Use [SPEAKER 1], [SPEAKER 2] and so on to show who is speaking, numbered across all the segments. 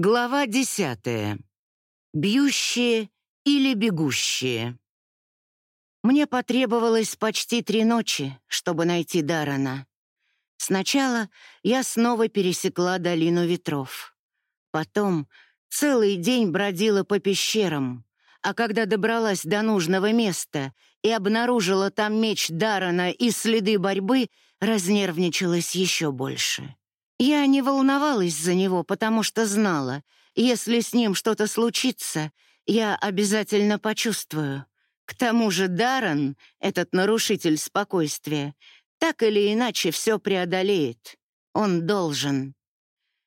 [SPEAKER 1] Глава десятая. Бьющие или бегущие. Мне потребовалось почти три ночи, чтобы найти Дарана. Сначала я снова пересекла долину ветров. Потом целый день бродила по пещерам, а когда добралась до нужного места и обнаружила там меч Дарана и следы борьбы, разнервничалась еще больше. Я не волновалась за него, потому что знала, если с ним что-то случится, я обязательно почувствую. К тому же Даррен, этот нарушитель спокойствия, так или иначе все преодолеет. Он должен.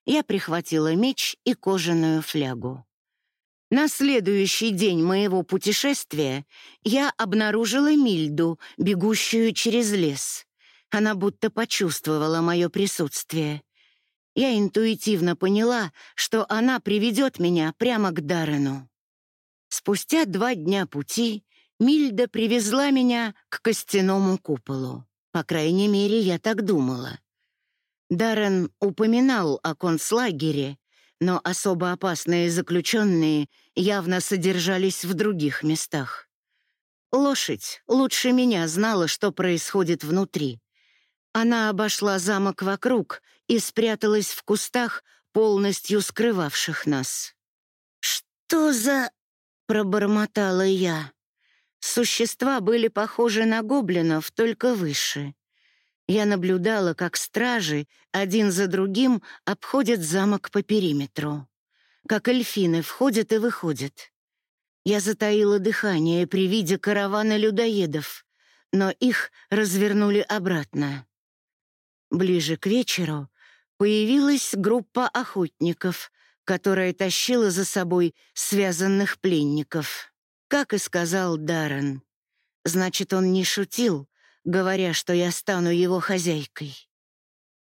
[SPEAKER 1] Я прихватила меч и кожаную флягу. На следующий день моего путешествия я обнаружила Мильду, бегущую через лес. Она будто почувствовала мое присутствие. Я интуитивно поняла, что она приведет меня прямо к Даррену. Спустя два дня пути Мильда привезла меня к костяному куполу. По крайней мере, я так думала. Даррен упоминал о концлагере, но особо опасные заключенные явно содержались в других местах. Лошадь лучше меня знала, что происходит внутри. Она обошла замок вокруг и спряталась в кустах, полностью скрывавших нас. «Что за...» — пробормотала я. Существа были похожи на гоблинов, только выше. Я наблюдала, как стражи один за другим обходят замок по периметру, как эльфины входят и выходят. Я затаила дыхание при виде каравана людоедов, но их развернули обратно. Ближе к вечеру появилась группа охотников, которая тащила за собой связанных пленников. Как и сказал Даррен. Значит, он не шутил, говоря, что я стану его хозяйкой.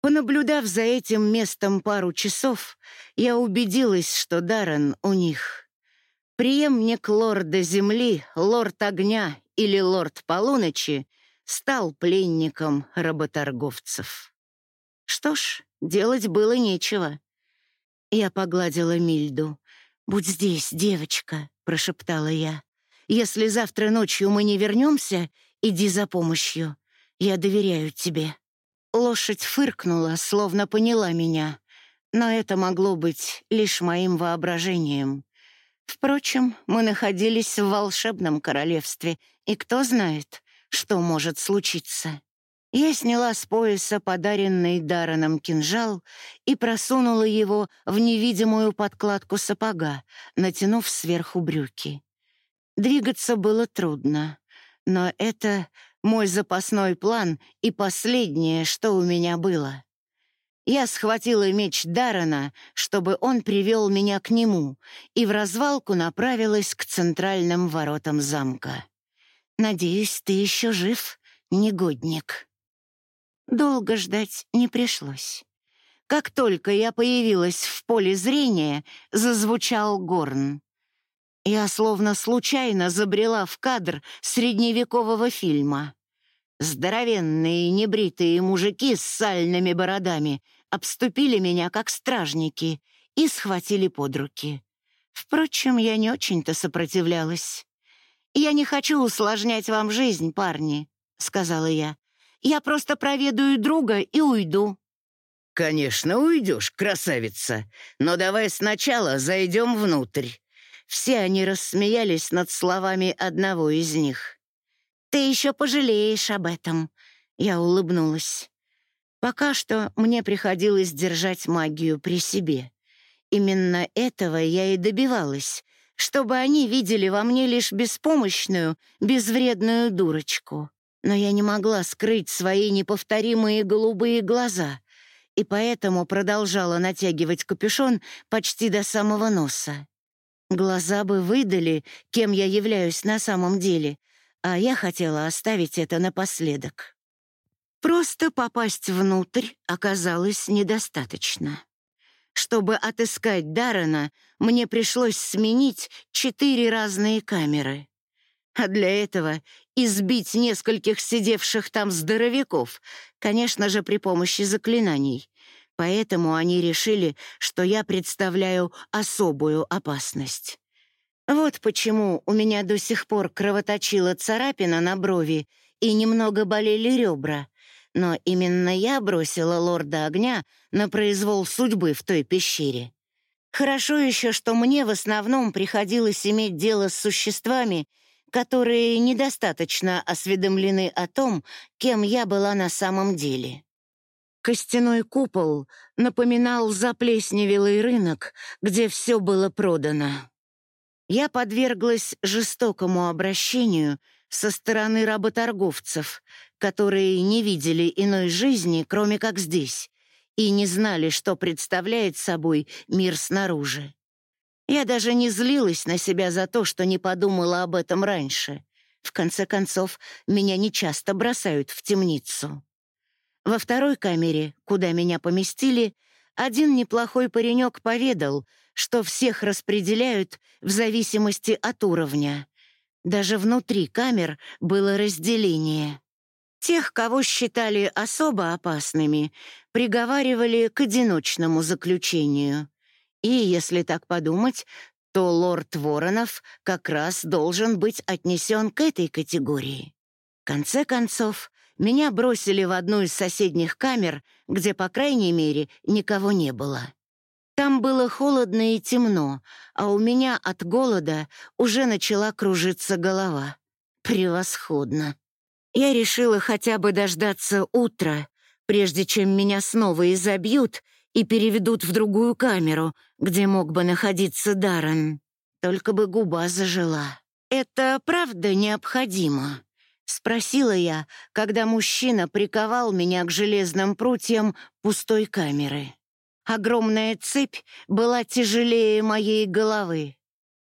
[SPEAKER 1] Понаблюдав за этим местом пару часов, я убедилась, что Даррен у них. Приемник лорда Земли, лорд Огня или лорд Полуночи стал пленником работорговцев. Что ж, делать было нечего. Я погладила Мильду. «Будь здесь, девочка», — прошептала я. «Если завтра ночью мы не вернемся, иди за помощью. Я доверяю тебе». Лошадь фыркнула, словно поняла меня, но это могло быть лишь моим воображением. Впрочем, мы находились в волшебном королевстве, и кто знает, что может случиться. Я сняла с пояса подаренный Дараном кинжал и просунула его в невидимую подкладку сапога, натянув сверху брюки. Двигаться было трудно, но это мой запасной план и последнее, что у меня было. Я схватила меч Дарана, чтобы он привел меня к нему, и в развалку направилась к центральным воротам замка. «Надеюсь, ты еще жив, негодник». Долго ждать не пришлось. Как только я появилась в поле зрения, зазвучал горн. Я словно случайно забрела в кадр средневекового фильма. Здоровенные небритые мужики с сальными бородами обступили меня как стражники и схватили под руки. Впрочем, я не очень-то сопротивлялась. «Я не хочу усложнять вам жизнь, парни», — сказала я. Я просто проведаю друга и уйду».
[SPEAKER 2] «Конечно, уйдешь, красавица. Но давай сначала зайдем внутрь».
[SPEAKER 1] Все они рассмеялись над словами одного из них. «Ты еще пожалеешь об этом», — я улыбнулась. Пока что мне приходилось держать магию при себе. Именно этого я и добивалась, чтобы они видели во мне лишь беспомощную, безвредную дурочку но я не могла скрыть свои неповторимые голубые глаза и поэтому продолжала натягивать капюшон почти до самого носа. Глаза бы выдали, кем я являюсь на самом деле, а я хотела оставить это напоследок. Просто попасть внутрь оказалось недостаточно. Чтобы отыскать Даррена, мне пришлось сменить четыре разные камеры. А для этого избить нескольких сидевших там здоровяков, конечно же, при помощи заклинаний. Поэтому они решили, что я представляю особую опасность. Вот почему у меня до сих пор кровоточила царапина на брови и немного болели ребра. Но именно я бросила лорда огня на произвол судьбы в той пещере. Хорошо еще, что мне в основном приходилось иметь дело с существами, которые недостаточно осведомлены о том, кем я была на самом деле. Костяной купол напоминал заплесневелый рынок, где все было продано. Я подверглась жестокому обращению со стороны работорговцев, которые не видели иной жизни, кроме как здесь, и не знали, что представляет собой мир снаружи. Я даже не злилась на себя за то, что не подумала об этом раньше. В конце концов, меня нечасто бросают в темницу. Во второй камере, куда меня поместили, один неплохой паренек поведал, что всех распределяют в зависимости от уровня. Даже внутри камер было разделение. Тех, кого считали особо опасными, приговаривали к одиночному заключению. И, если так подумать, то лорд Воронов как раз должен быть отнесен к этой категории. В конце концов, меня бросили в одну из соседних камер, где, по крайней мере, никого не было. Там было холодно и темно, а у меня от голода уже начала кружиться голова. Превосходно. Я решила хотя бы дождаться утра, прежде чем меня снова изобьют и переведут в другую камеру, где мог бы находиться Даррен. Только бы губа зажила. «Это правда необходимо?» — спросила я, когда мужчина приковал меня к железным прутьям пустой камеры. Огромная цепь была тяжелее моей головы.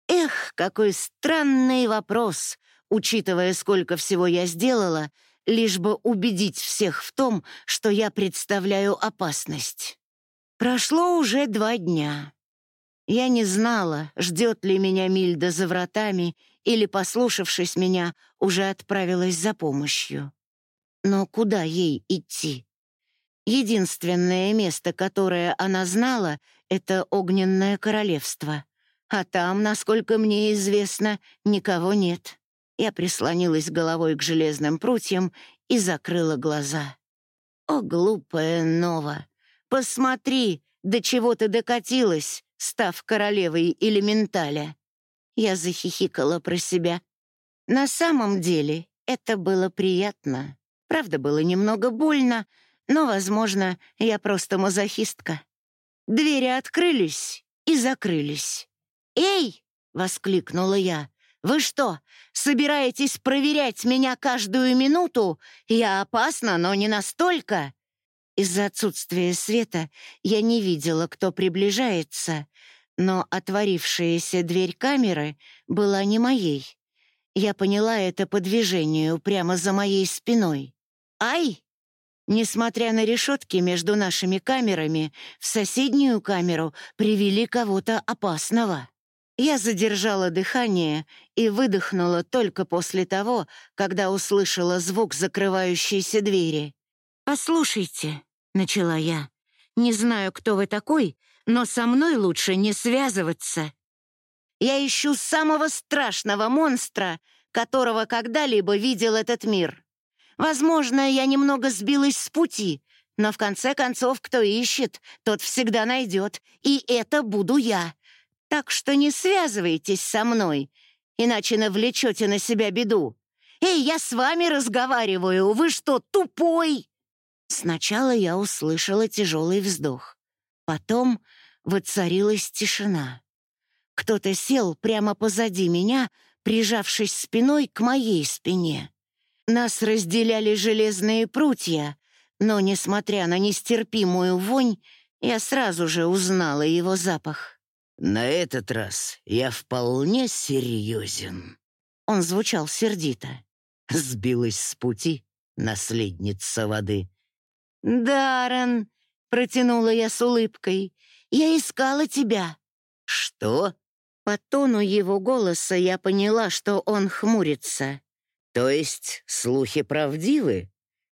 [SPEAKER 1] Эх, какой странный вопрос, учитывая, сколько всего я сделала, лишь бы убедить всех в том, что я представляю опасность. Прошло уже два дня. Я не знала, ждет ли меня Мильда за вратами или, послушавшись меня, уже отправилась за помощью. Но куда ей идти? Единственное место, которое она знала, — это Огненное Королевство. А там, насколько мне известно, никого нет. Я прислонилась головой к железным прутьям и закрыла глаза. «О, глупая Нова! Посмотри, до чего ты докатилась, став королевой элементаля!» Я захихикала про себя. На самом деле это было приятно. Правда, было немного больно, но, возможно, я просто мазохистка. Двери открылись и закрылись. «Эй!» — воскликнула я. Вы что, собираетесь проверять меня каждую минуту? Я опасна, но не настолько. Из-за отсутствия света я не видела, кто приближается, но отворившаяся дверь камеры была не моей. Я поняла это по движению прямо за моей спиной. «Ай!» Несмотря на решетки между нашими камерами, в соседнюю камеру привели кого-то опасного. Я задержала дыхание и выдохнула только после того, когда услышала звук закрывающейся двери. «Послушайте», — начала я, — «не знаю, кто вы такой, но со мной лучше не связываться. Я ищу самого страшного монстра, которого когда-либо видел этот мир. Возможно, я немного сбилась с пути, но в конце концов, кто ищет, тот всегда найдет, и это буду я. Так что не связывайтесь со мной, иначе навлечете на себя беду. Эй, я с вами разговариваю, вы что, тупой?» Сначала я услышала тяжелый вздох. Потом воцарилась тишина. Кто-то сел прямо позади меня, прижавшись спиной к моей спине. Нас разделяли железные прутья, но, несмотря на нестерпимую вонь, я сразу же узнала его запах.
[SPEAKER 2] На этот раз я вполне серьезен.
[SPEAKER 1] Он звучал сердито.
[SPEAKER 2] Сбилась с пути наследница воды.
[SPEAKER 1] «Даррен!» — протянула я с улыбкой. «Я искала тебя».
[SPEAKER 2] «Что?»
[SPEAKER 1] По тону его голоса я поняла, что он хмурится.
[SPEAKER 2] «То есть слухи правдивы?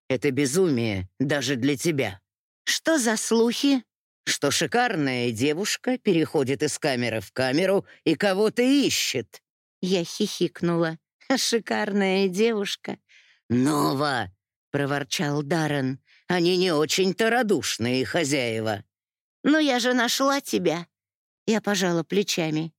[SPEAKER 2] Это безумие даже для тебя».
[SPEAKER 1] «Что за слухи?»
[SPEAKER 2] что шикарная девушка переходит из камеры в камеру и кого-то ищет».
[SPEAKER 1] Я хихикнула. «Шикарная девушка».
[SPEAKER 2] «Нова!» — проворчал Даррен. «Они не очень-то радушные хозяева».
[SPEAKER 1] «Но я же нашла тебя!» Я пожала плечами.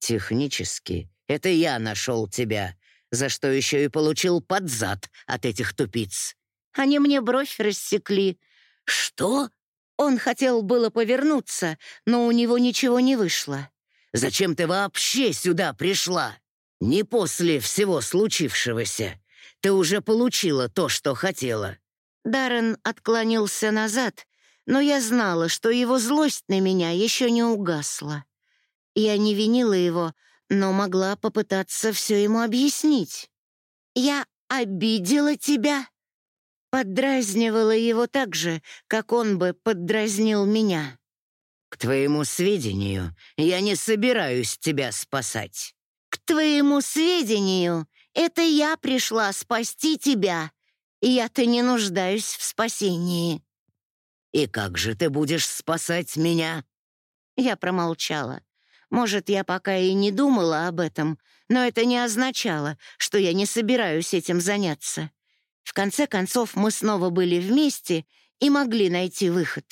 [SPEAKER 2] «Технически, это я нашел тебя, за что еще и получил под зад от этих тупиц».
[SPEAKER 1] Они мне бровь рассекли.
[SPEAKER 2] «Что?»
[SPEAKER 1] Он хотел было повернуться, но у него ничего не вышло.
[SPEAKER 2] «Зачем ты вообще сюда пришла? Не после всего случившегося. Ты уже получила то, что хотела».
[SPEAKER 1] Даррен отклонился назад, но я знала, что его злость на меня еще не угасла. Я не винила его, но могла попытаться все ему объяснить. «Я обидела тебя?» Поддразнивала его так же, как он бы поддразнил меня.
[SPEAKER 2] «К твоему сведению, я не собираюсь тебя спасать».
[SPEAKER 1] «К твоему сведению, это я пришла спасти тебя. Я-то не нуждаюсь в спасении».
[SPEAKER 2] «И как же ты будешь спасать меня?»
[SPEAKER 1] Я промолчала. Может, я пока и не думала об этом, но это не означало, что я не собираюсь этим заняться. В конце концов, мы снова были вместе и могли найти выход.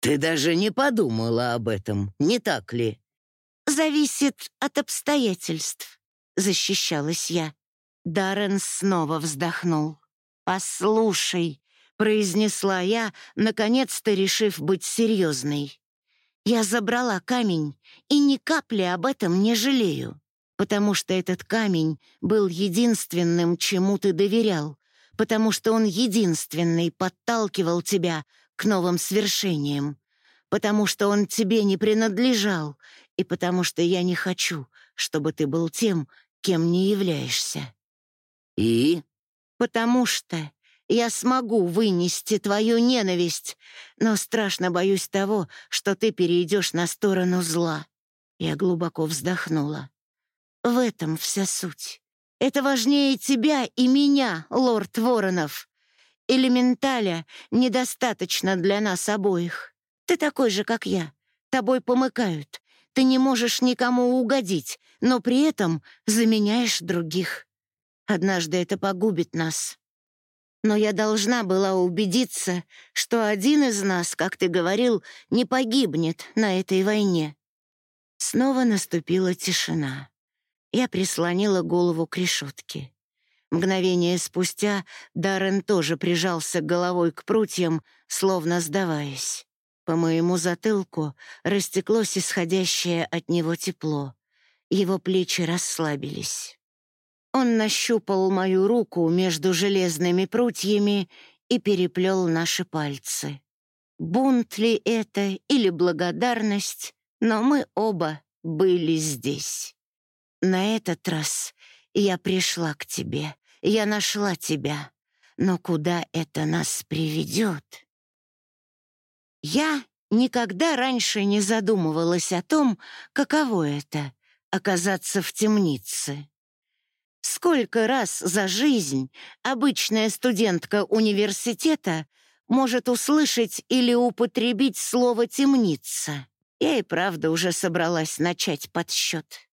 [SPEAKER 2] «Ты даже не подумала об этом, не так ли?»
[SPEAKER 1] «Зависит от обстоятельств», — защищалась я. Даррен снова вздохнул. «Послушай», — произнесла я, наконец-то решив быть серьезной. «Я забрала камень и ни капли об этом не жалею, потому что этот камень был единственным, чему ты доверял, потому что он единственный подталкивал тебя к новым свершениям, потому что он тебе не принадлежал и потому что я не хочу, чтобы ты был тем, кем не являешься.
[SPEAKER 2] И?
[SPEAKER 1] Потому что я смогу вынести твою ненависть, но страшно боюсь того, что ты перейдешь на сторону зла. Я глубоко вздохнула. В этом вся суть. Это важнее тебя и меня, лорд Воронов. Элементаля недостаточно для нас обоих. Ты такой же, как я. Тобой помыкают. Ты не можешь никому угодить, но при этом заменяешь других. Однажды это погубит нас. Но я должна была убедиться, что один из нас, как ты говорил, не погибнет на этой войне. Снова наступила тишина. Я прислонила голову к решетке. Мгновение спустя Даррен тоже прижался головой к прутьям, словно сдаваясь. По моему затылку растеклось исходящее от него тепло. Его плечи расслабились. Он нащупал мою руку между железными прутьями и переплел наши пальцы. Бунт ли это или благодарность, но мы оба были здесь. На этот раз я пришла к тебе, я нашла тебя. Но куда это нас приведет? Я никогда раньше не задумывалась о том, каково это — оказаться в темнице. Сколько раз за жизнь обычная студентка университета может услышать или употребить слово «темница»? Я и правда уже собралась начать подсчет.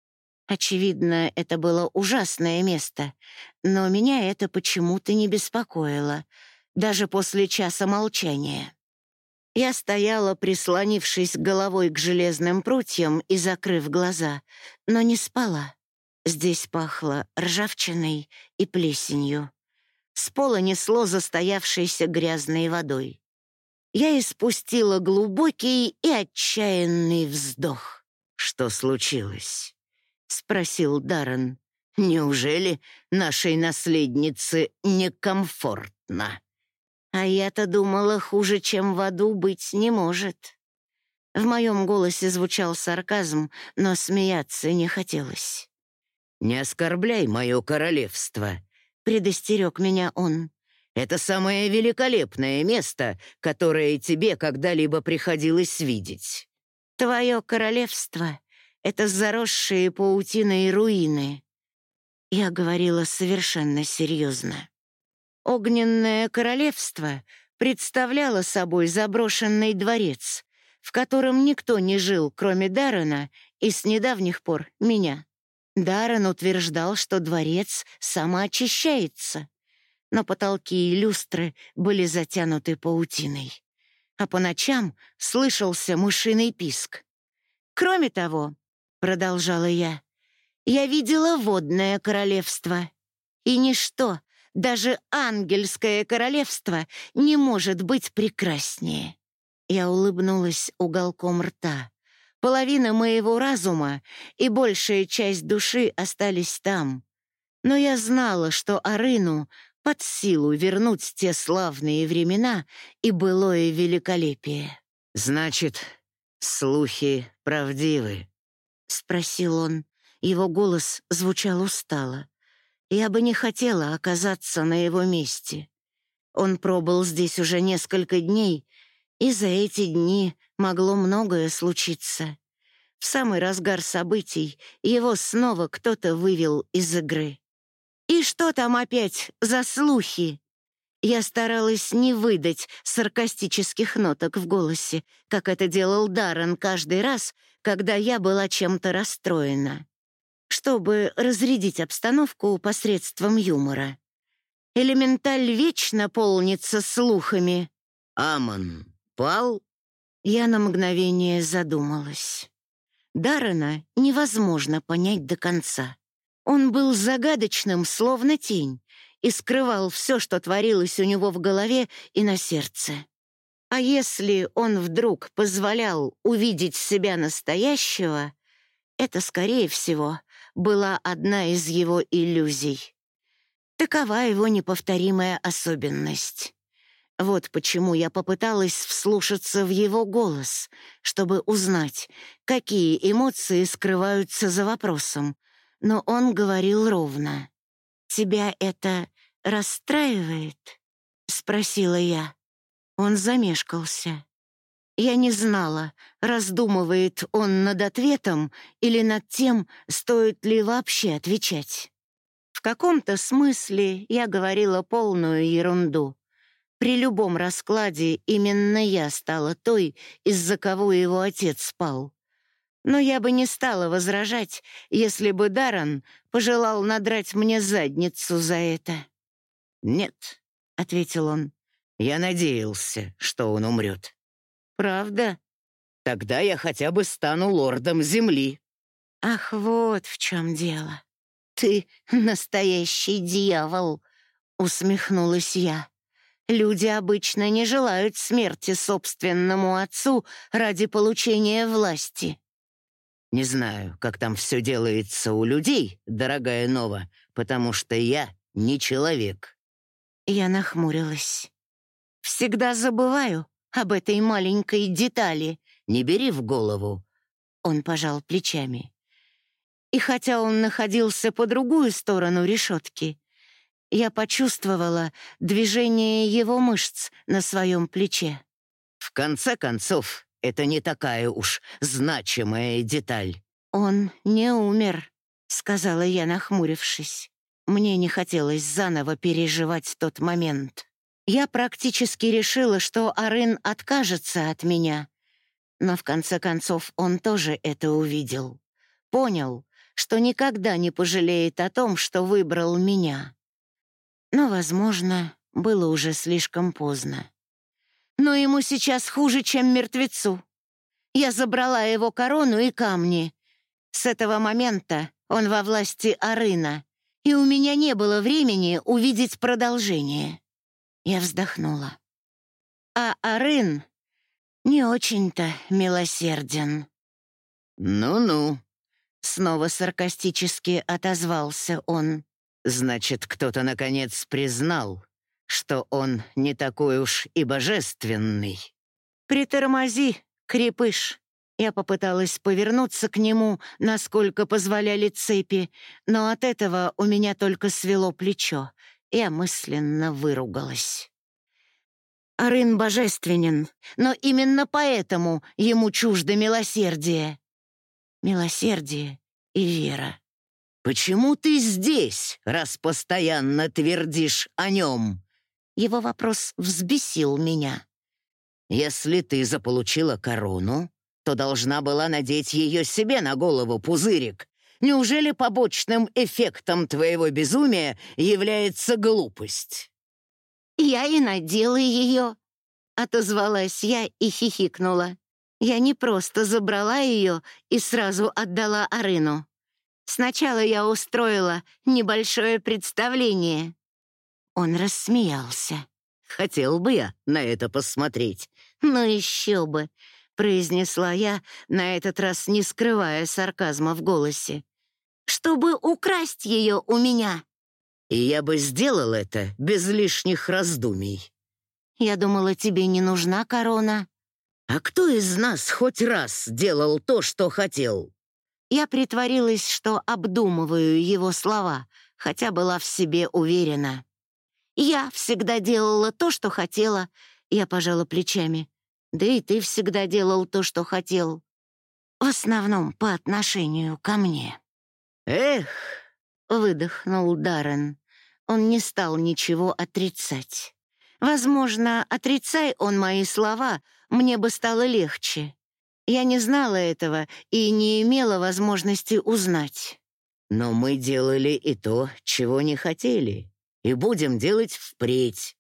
[SPEAKER 1] Очевидно, это было ужасное место, но меня это почему-то не беспокоило, даже после часа молчания. Я стояла, прислонившись головой к железным прутьям и закрыв глаза, но не спала. Здесь пахло ржавчиной и плесенью. С пола несло застоявшейся грязной водой. Я испустила глубокий и отчаянный вздох. Что случилось? — спросил Даррен. «Неужели нашей наследнице некомфортно?» «А я-то думала, хуже, чем в аду, быть не может». В моем голосе звучал сарказм, но смеяться не хотелось.
[SPEAKER 2] «Не оскорбляй мое королевство», — предостерег меня он. «Это самое великолепное место, которое тебе когда-либо приходилось видеть».
[SPEAKER 1] «Твое королевство это заросшие паутиной руины. Я говорила совершенно серьезно. Огненное королевство представляло собой заброшенный дворец, в котором никто не жил, кроме Даррена, и с недавних пор меня. Даррен утверждал, что дворец самоочищается, но потолки и люстры были затянуты паутиной. А по ночам слышался мышиный писк. «Кроме того», — продолжала я, — «я видела водное королевство, и ничто, даже ангельское королевство, не может быть прекраснее». Я улыбнулась уголком рта. Половина моего разума и большая часть души остались там. Но я знала, что Арыну под силу вернуть те славные времена и былое великолепие.
[SPEAKER 2] «Значит, слухи правдивы?»
[SPEAKER 1] — спросил он. Его голос звучал устало. Я бы не хотела оказаться на его месте. Он пробыл здесь уже несколько дней, и за эти дни могло многое случиться. В самый разгар событий его снова кто-то вывел из игры. «И что там опять за слухи?» Я старалась не выдать саркастических ноток в голосе, как это делал Даррен каждый раз, когда я была чем-то расстроена чтобы разрядить обстановку посредством юмора. Элементаль вечно полнится слухами.
[SPEAKER 2] «Амон пал?»
[SPEAKER 1] Я на мгновение задумалась. Даррена невозможно понять до конца. Он был загадочным, словно тень, и скрывал все, что творилось у него в голове и на сердце. А если он вдруг позволял увидеть себя настоящего, это, скорее всего, была одна из его иллюзий. Такова его неповторимая особенность. Вот почему я попыталась вслушаться в его голос, чтобы узнать, какие эмоции скрываются за вопросом. Но он говорил ровно. «Тебя это расстраивает?» — спросила я. Он замешкался. Я не знала, раздумывает он над ответом или над тем, стоит ли вообще отвечать. В каком-то смысле я говорила полную ерунду. При любом раскладе именно я стала той, из-за кого его отец спал. Но я бы не стала возражать, если бы Даран пожелал надрать мне задницу за это.
[SPEAKER 2] «Нет», — ответил он, — «я надеялся, что он умрет».
[SPEAKER 1] «Правда?»
[SPEAKER 2] «Тогда я хотя бы стану лордом земли».
[SPEAKER 1] «Ах, вот в чем дело. Ты настоящий дьявол», — усмехнулась я. «Люди обычно не желают смерти собственному отцу ради получения власти».
[SPEAKER 2] «Не знаю, как там все делается у людей, дорогая Нова, потому что я не человек».
[SPEAKER 1] Я нахмурилась. «Всегда забываю, об этой маленькой детали.
[SPEAKER 2] Не бери в голову».
[SPEAKER 1] Он пожал плечами. И хотя он находился по другую сторону решетки, я почувствовала движение его мышц на своем плече.
[SPEAKER 2] «В конце концов, это не такая уж значимая деталь».
[SPEAKER 1] «Он не умер», — сказала я, нахмурившись. Мне не хотелось заново переживать тот момент. Я практически решила, что Арын откажется от меня. Но в конце концов он тоже это увидел. Понял, что никогда не пожалеет о том, что выбрал меня. Но, возможно, было уже слишком поздно. Но ему сейчас хуже, чем мертвецу. Я забрала его корону и камни. С этого момента он во власти Арына, и у меня не было времени увидеть продолжение. Я вздохнула. А Арын не очень-то милосерден.
[SPEAKER 2] «Ну-ну», —
[SPEAKER 1] снова саркастически отозвался он.
[SPEAKER 2] «Значит, кто-то, наконец, признал, что он не такой уж и божественный».
[SPEAKER 1] «Притормози, крепыш». Я попыталась повернуться к нему, насколько позволяли цепи, но от этого у меня только свело плечо. Я мысленно выругалась. Арын божественен, но именно поэтому ему чуждо милосердие. Милосердие и вера.
[SPEAKER 2] «Почему ты здесь, раз постоянно твердишь о нем?»
[SPEAKER 1] Его вопрос взбесил меня.
[SPEAKER 2] Если ты заполучила корону, то должна была надеть ее себе на голову, пузырик. Неужели побочным эффектом твоего безумия является глупость?»
[SPEAKER 1] «Я и надела ее», — отозвалась я и хихикнула. Я не просто забрала ее и сразу отдала Арыну. Сначала я устроила небольшое представление. Он рассмеялся.
[SPEAKER 2] «Хотел бы я на это посмотреть».
[SPEAKER 1] «Ну еще бы», — произнесла я, на этот раз не скрывая сарказма в голосе. «Чтобы украсть ее у меня».
[SPEAKER 2] «И я бы сделал это без лишних раздумий».
[SPEAKER 1] «Я думала, тебе не нужна корона».
[SPEAKER 2] «А кто из нас хоть раз делал то, что хотел?»
[SPEAKER 1] Я притворилась, что обдумываю его слова, хотя была в себе уверена. Я всегда делала то, что хотела. Я пожала плечами. Да и ты всегда делал то, что хотел. В основном по отношению ко мне.
[SPEAKER 2] «Эх!»
[SPEAKER 1] — выдохнул Даррен. Он не стал ничего отрицать. Возможно, отрицай он мои слова, мне бы стало легче. Я не знала этого и не имела возможности узнать.
[SPEAKER 2] Но мы делали и то, чего не хотели, и будем делать впредь.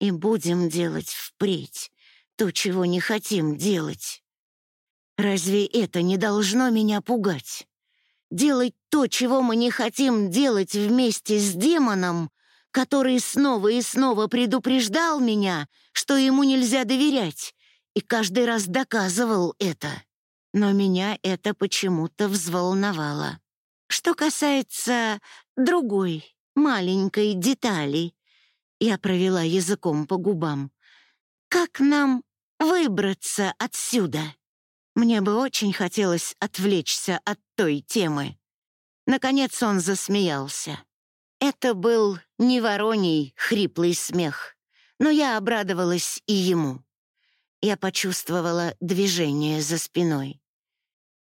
[SPEAKER 1] И будем делать впредь то, чего не хотим делать. Разве это не должно меня пугать? Делать то, чего мы не хотим делать вместе с демоном, который снова и снова предупреждал меня, что ему нельзя доверять, и каждый раз доказывал это. Но меня это почему-то взволновало. Что касается другой, маленькой детали, я провела языком по губам. Как нам выбраться отсюда? Мне бы очень хотелось отвлечься от той темы. Наконец он засмеялся. Это был не вороний хриплый смех, но я обрадовалась и ему. Я почувствовала движение за спиной.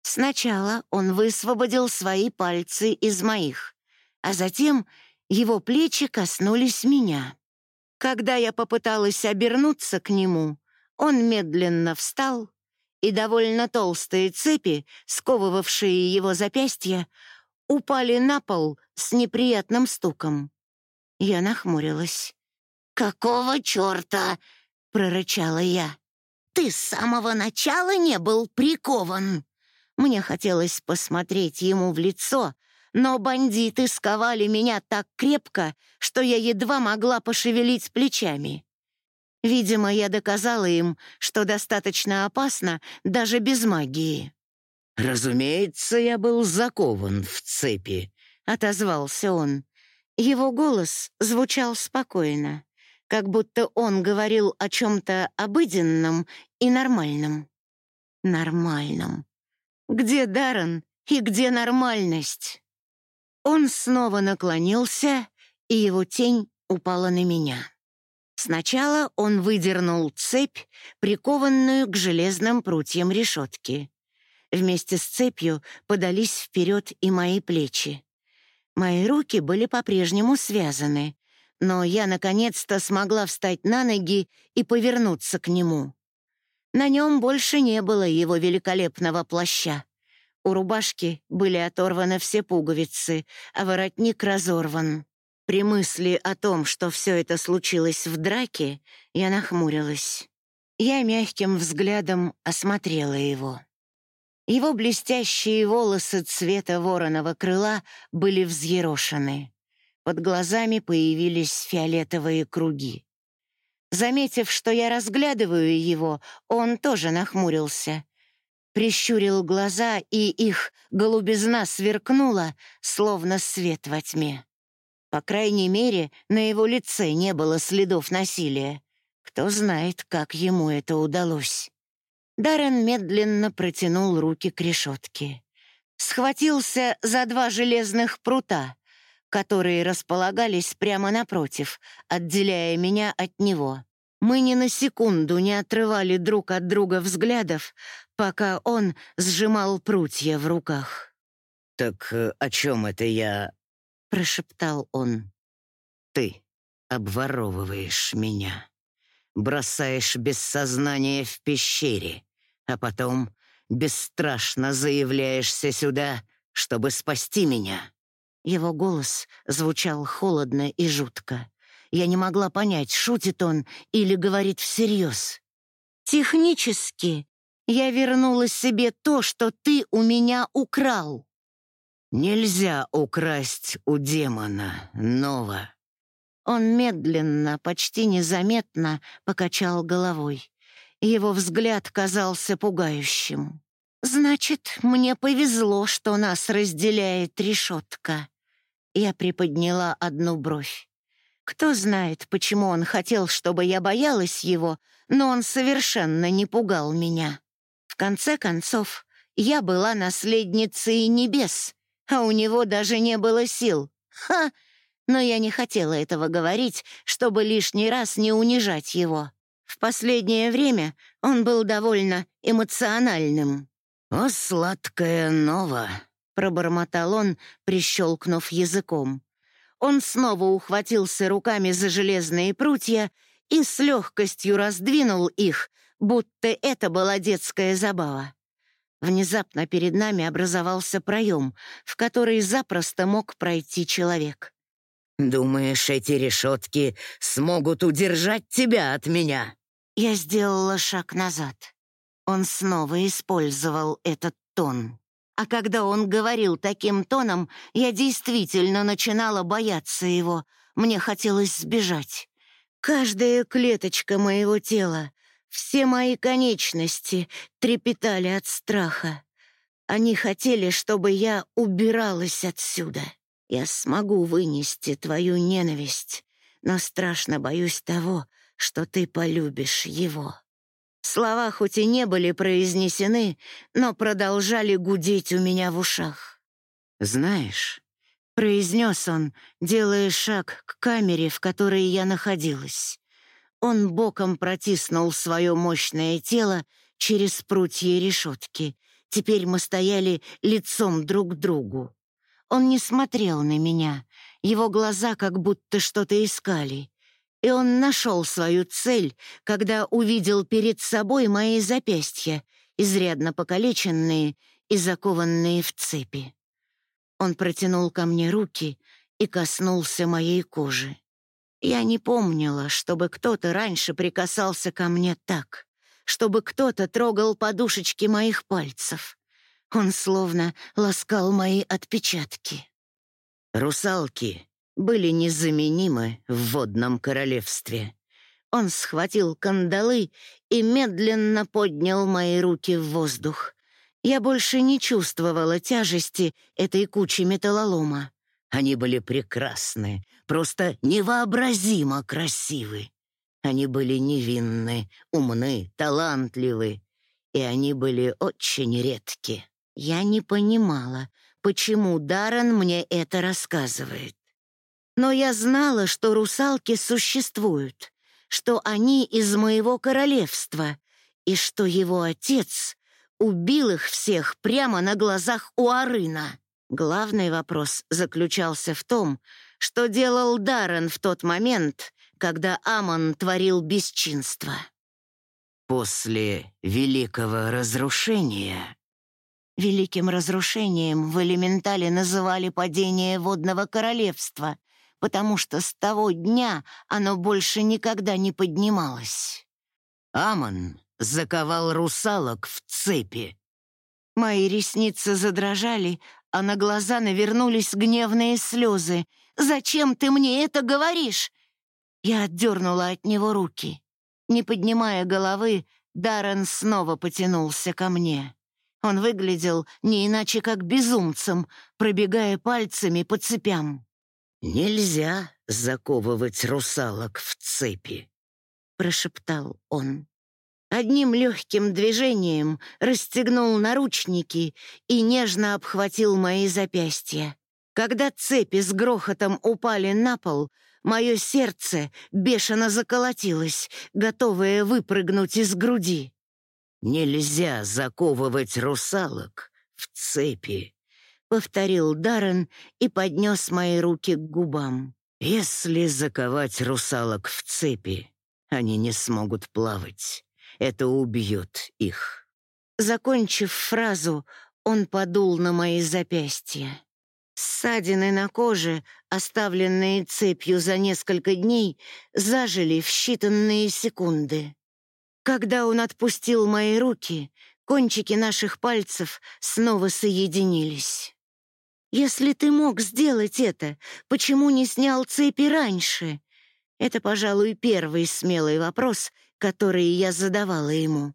[SPEAKER 1] Сначала он высвободил свои пальцы из моих, а затем его плечи коснулись меня. Когда я попыталась обернуться к нему, он медленно встал, и довольно толстые цепи, сковывавшие его запястья, упали на пол с неприятным стуком. Я нахмурилась. «Какого черта?» — прорычала я. «Ты с самого начала не был прикован!» Мне хотелось посмотреть ему в лицо, но бандиты сковали меня так крепко, что я едва могла пошевелить плечами. Видимо, я доказала им, что достаточно опасно даже без магии.
[SPEAKER 2] «Разумеется, я был закован в цепи», — отозвался он.
[SPEAKER 1] Его голос звучал спокойно, как будто он говорил о чем-то обыденном и нормальном. Нормальном. Где Даррен и где нормальность? Он снова наклонился, и его тень упала на меня. Сначала он выдернул цепь, прикованную к железным прутьям решетки. Вместе с цепью подались вперед и мои плечи. Мои руки были по-прежнему связаны, но я наконец-то смогла встать на ноги и повернуться к нему. На нем больше не было его великолепного плаща. У рубашки были оторваны все пуговицы, а воротник разорван. При мысли о том, что все это случилось в драке, я нахмурилась. Я мягким взглядом осмотрела его. Его блестящие волосы цвета вороного крыла были взъерошены. Под глазами появились фиолетовые круги. Заметив, что я разглядываю его, он тоже нахмурился. Прищурил глаза, и их голубизна сверкнула, словно свет во тьме. По крайней мере, на его лице не было следов насилия. Кто знает, как ему это удалось. Даррен медленно протянул руки к решетке. Схватился за два железных прута, которые располагались прямо напротив, отделяя меня от него. Мы ни на секунду не отрывали друг от друга взглядов, пока он сжимал прутья в руках.
[SPEAKER 2] «Так э, о чем это я?»
[SPEAKER 1] — прошептал он.
[SPEAKER 2] «Ты обворовываешь меня». бросаешь без сознания в пещере, а потом бесстрашно заявляешься сюда, чтобы спасти меня».
[SPEAKER 1] Его голос звучал холодно и жутко. Я не могла понять, шутит он или говорит всерьез. «Технически я вернула себе то, что ты у меня украл».
[SPEAKER 2] «Нельзя украсть у демона, Нова».
[SPEAKER 1] Он медленно, почти незаметно покачал головой. Его взгляд казался пугающим. «Значит, мне повезло, что нас разделяет решетка». Я приподняла одну бровь. Кто знает, почему он хотел, чтобы я боялась его, но он совершенно не пугал меня. В конце концов, я была наследницей небес, а у него даже не было сил. Ха! Но я не хотела этого говорить, чтобы лишний раз не унижать его. В последнее время он был довольно эмоциональным.
[SPEAKER 2] «О, сладкая нова!» — пробормотал он, прищелкнув языком.
[SPEAKER 1] Он снова ухватился руками за железные прутья и с легкостью раздвинул их, будто это была детская забава. Внезапно перед нами образовался проем, в который запросто мог пройти человек.
[SPEAKER 2] «Думаешь, эти решетки смогут удержать тебя от меня?»
[SPEAKER 1] Я сделала шаг назад. Он снова использовал этот тон. А когда он говорил таким тоном, я действительно начинала бояться его. Мне хотелось сбежать. Каждая клеточка моего тела, все мои конечности трепетали от страха. Они хотели, чтобы я убиралась отсюда. Я смогу вынести твою ненависть, но страшно боюсь того, что ты полюбишь его. Слова хоть и не были произнесены, но продолжали гудеть у меня в ушах. «Знаешь», — произнес он, делая шаг к камере, в которой я находилась. Он боком протиснул свое мощное тело через прутья решетки. Теперь мы стояли лицом друг к другу. Он не смотрел на меня. Его глаза как будто что-то искали. И он нашел свою цель, когда увидел перед собой мои запястья, изрядно покалеченные и закованные в цепи. Он протянул ко мне руки и коснулся моей кожи. Я не помнила, чтобы кто-то раньше прикасался ко мне так, чтобы кто-то трогал подушечки моих пальцев. Он словно ласкал мои отпечатки.
[SPEAKER 2] «Русалки были незаменимы в водном королевстве.
[SPEAKER 1] Он схватил кандалы и медленно поднял мои руки в воздух. Я больше не чувствовала тяжести этой кучи металлолома.
[SPEAKER 2] Они были прекрасны, просто невообразимо красивы. Они были невинны, умны, талантливы, и они были очень редки.
[SPEAKER 1] Я не понимала, почему Даррен мне это рассказывает. Но я знала, что русалки существуют, что они из моего королевства, и что его отец убил их всех прямо на глазах у Арына. Главный вопрос заключался в том, что делал Даррен в тот момент, когда Амон творил бесчинство.
[SPEAKER 2] После Великого Разрушения
[SPEAKER 1] Великим разрушением в элементале называли падение водного королевства, потому что с того дня оно больше никогда не поднималось.
[SPEAKER 2] Амон заковал русалок в цепи.
[SPEAKER 1] Мои ресницы задрожали, а на глаза навернулись гневные слезы. «Зачем ты мне это говоришь?» Я отдернула от него руки. Не поднимая головы, Даррен снова потянулся ко мне. Он выглядел не иначе как безумцем, пробегая пальцами по цепям.
[SPEAKER 2] «Нельзя заковывать русалок в цепи», — прошептал он.
[SPEAKER 1] Одним легким движением расстегнул наручники и нежно обхватил мои запястья. Когда цепи с грохотом упали на пол, мое сердце бешено заколотилось, готовое выпрыгнуть из груди.
[SPEAKER 2] «Нельзя заковывать русалок в цепи», —
[SPEAKER 1] повторил Даррен и поднес мои руки к губам.
[SPEAKER 2] «Если заковать русалок в цепи, они не смогут плавать. Это убьет их».
[SPEAKER 1] Закончив фразу, он подул на мои запястья. Ссадины на коже, оставленные цепью за несколько дней, зажили в считанные секунды. Когда он отпустил мои руки, кончики наших пальцев снова соединились. «Если ты мог сделать это, почему не снял цепи раньше?» Это, пожалуй, первый смелый вопрос, который я задавала ему.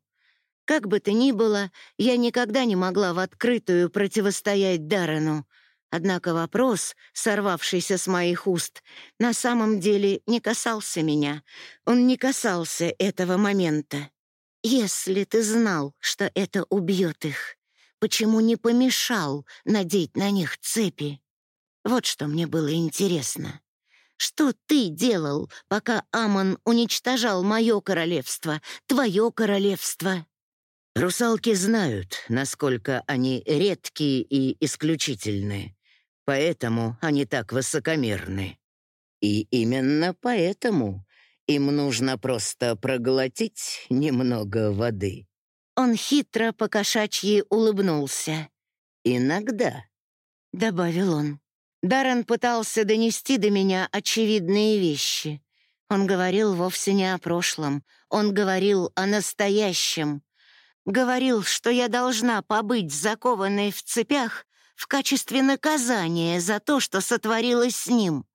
[SPEAKER 1] Как бы то ни было, я никогда не могла в открытую противостоять Даррену, Однако вопрос, сорвавшийся с моих уст, на самом деле не касался меня. Он не касался этого момента. Если ты знал, что это убьет их, почему не помешал надеть на них цепи? Вот что мне было интересно. Что ты делал, пока Амон уничтожал мое королевство, твое королевство?
[SPEAKER 2] Русалки знают, насколько они редкие и исключительные. Поэтому они так высокомерны. И именно поэтому им нужно просто проглотить немного воды.
[SPEAKER 1] Он хитро покошачьи улыбнулся.
[SPEAKER 2] «Иногда», —
[SPEAKER 1] добавил он. Даррен пытался донести до меня очевидные вещи. Он говорил вовсе не о прошлом, он говорил о настоящем. Говорил, что я должна побыть закованной в цепях в качестве наказания за то, что сотворилось с ним.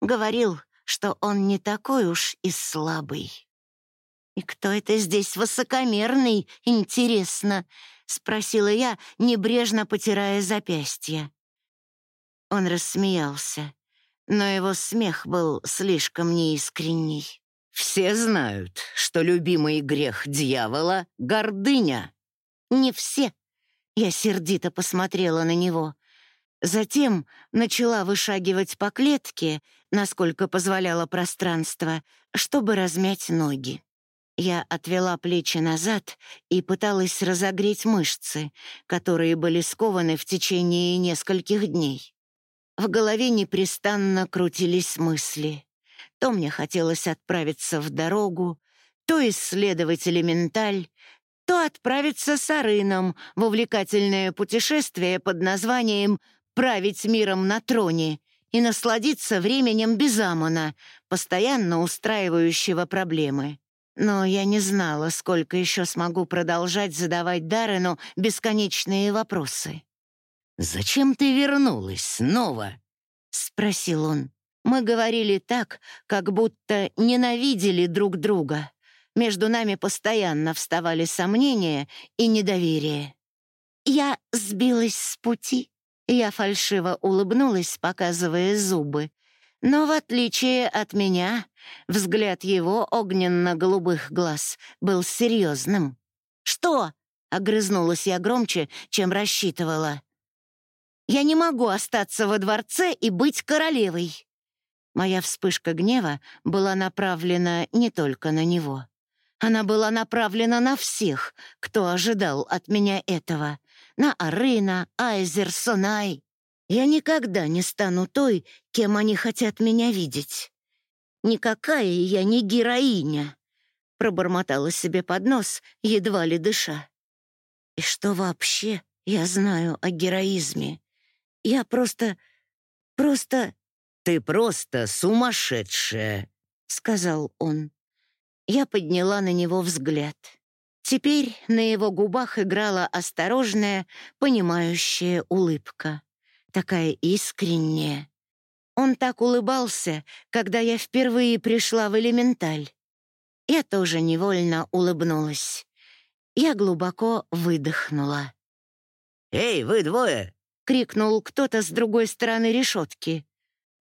[SPEAKER 1] Говорил, что он не такой уж и слабый. «И кто это здесь высокомерный, интересно?» — спросила я, небрежно потирая запястье. Он рассмеялся, но его смех был слишком неискренний.
[SPEAKER 2] «Все знают, что любимый грех дьявола — гордыня».
[SPEAKER 1] «Не все», я сердито посмотрела на него. Затем начала вышагивать по клетке, насколько позволяло пространство, чтобы размять ноги. Я отвела плечи назад и пыталась разогреть мышцы, которые были скованы в течение нескольких дней. В голове непрестанно крутились мысли. То мне хотелось отправиться в дорогу, то исследовать элементаль, то отправиться с Арыном в увлекательное путешествие под названием «Править миром на троне» и насладиться временем Безамона, постоянно устраивающего проблемы. Но я не знала, сколько еще смогу продолжать задавать Даррену бесконечные вопросы.
[SPEAKER 2] «Зачем ты вернулась снова?» — спросил он.
[SPEAKER 1] Мы говорили так, как будто ненавидели друг друга. Между нами постоянно вставали сомнения и недоверие. Я сбилась с пути. Я фальшиво улыбнулась, показывая зубы. Но в отличие от меня, взгляд его огненно-голубых глаз был серьезным. «Что?» — огрызнулась я громче, чем рассчитывала. «Я не могу остаться во дворце и быть королевой». Моя вспышка гнева была направлена не только на него. Она была направлена на всех, кто ожидал от меня этого. На Арына, Айзер, Сонай. Я никогда не стану той, кем они хотят меня видеть. Никакая я не героиня, пробормотала себе под нос, едва ли дыша. И что вообще я знаю о героизме? Я просто... просто...
[SPEAKER 2] «Ты просто сумасшедшая», — сказал он.
[SPEAKER 1] Я подняла на него взгляд. Теперь на его губах играла осторожная, понимающая улыбка. Такая искренняя. Он так улыбался, когда я впервые пришла в элементаль. Я тоже невольно улыбнулась. Я глубоко выдохнула.
[SPEAKER 2] «Эй, вы двое!»
[SPEAKER 1] — крикнул кто-то с другой стороны решетки.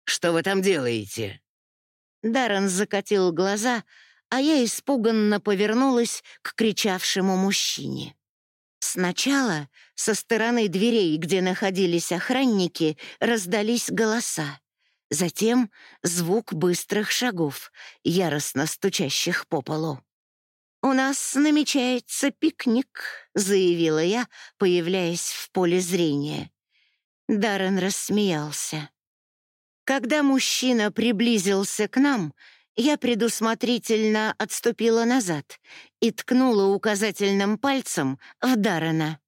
[SPEAKER 2] «Что вы там делаете?»
[SPEAKER 1] Даррен закатил глаза, а я испуганно повернулась к кричавшему мужчине. Сначала со стороны дверей, где находились охранники, раздались голоса. Затем звук быстрых шагов, яростно стучащих по полу. «У нас намечается пикник», — заявила я, появляясь в поле зрения. Даррен рассмеялся. Когда мужчина приблизился к нам, Я предусмотрительно отступила назад и ткнула указательным пальцем в Даррена.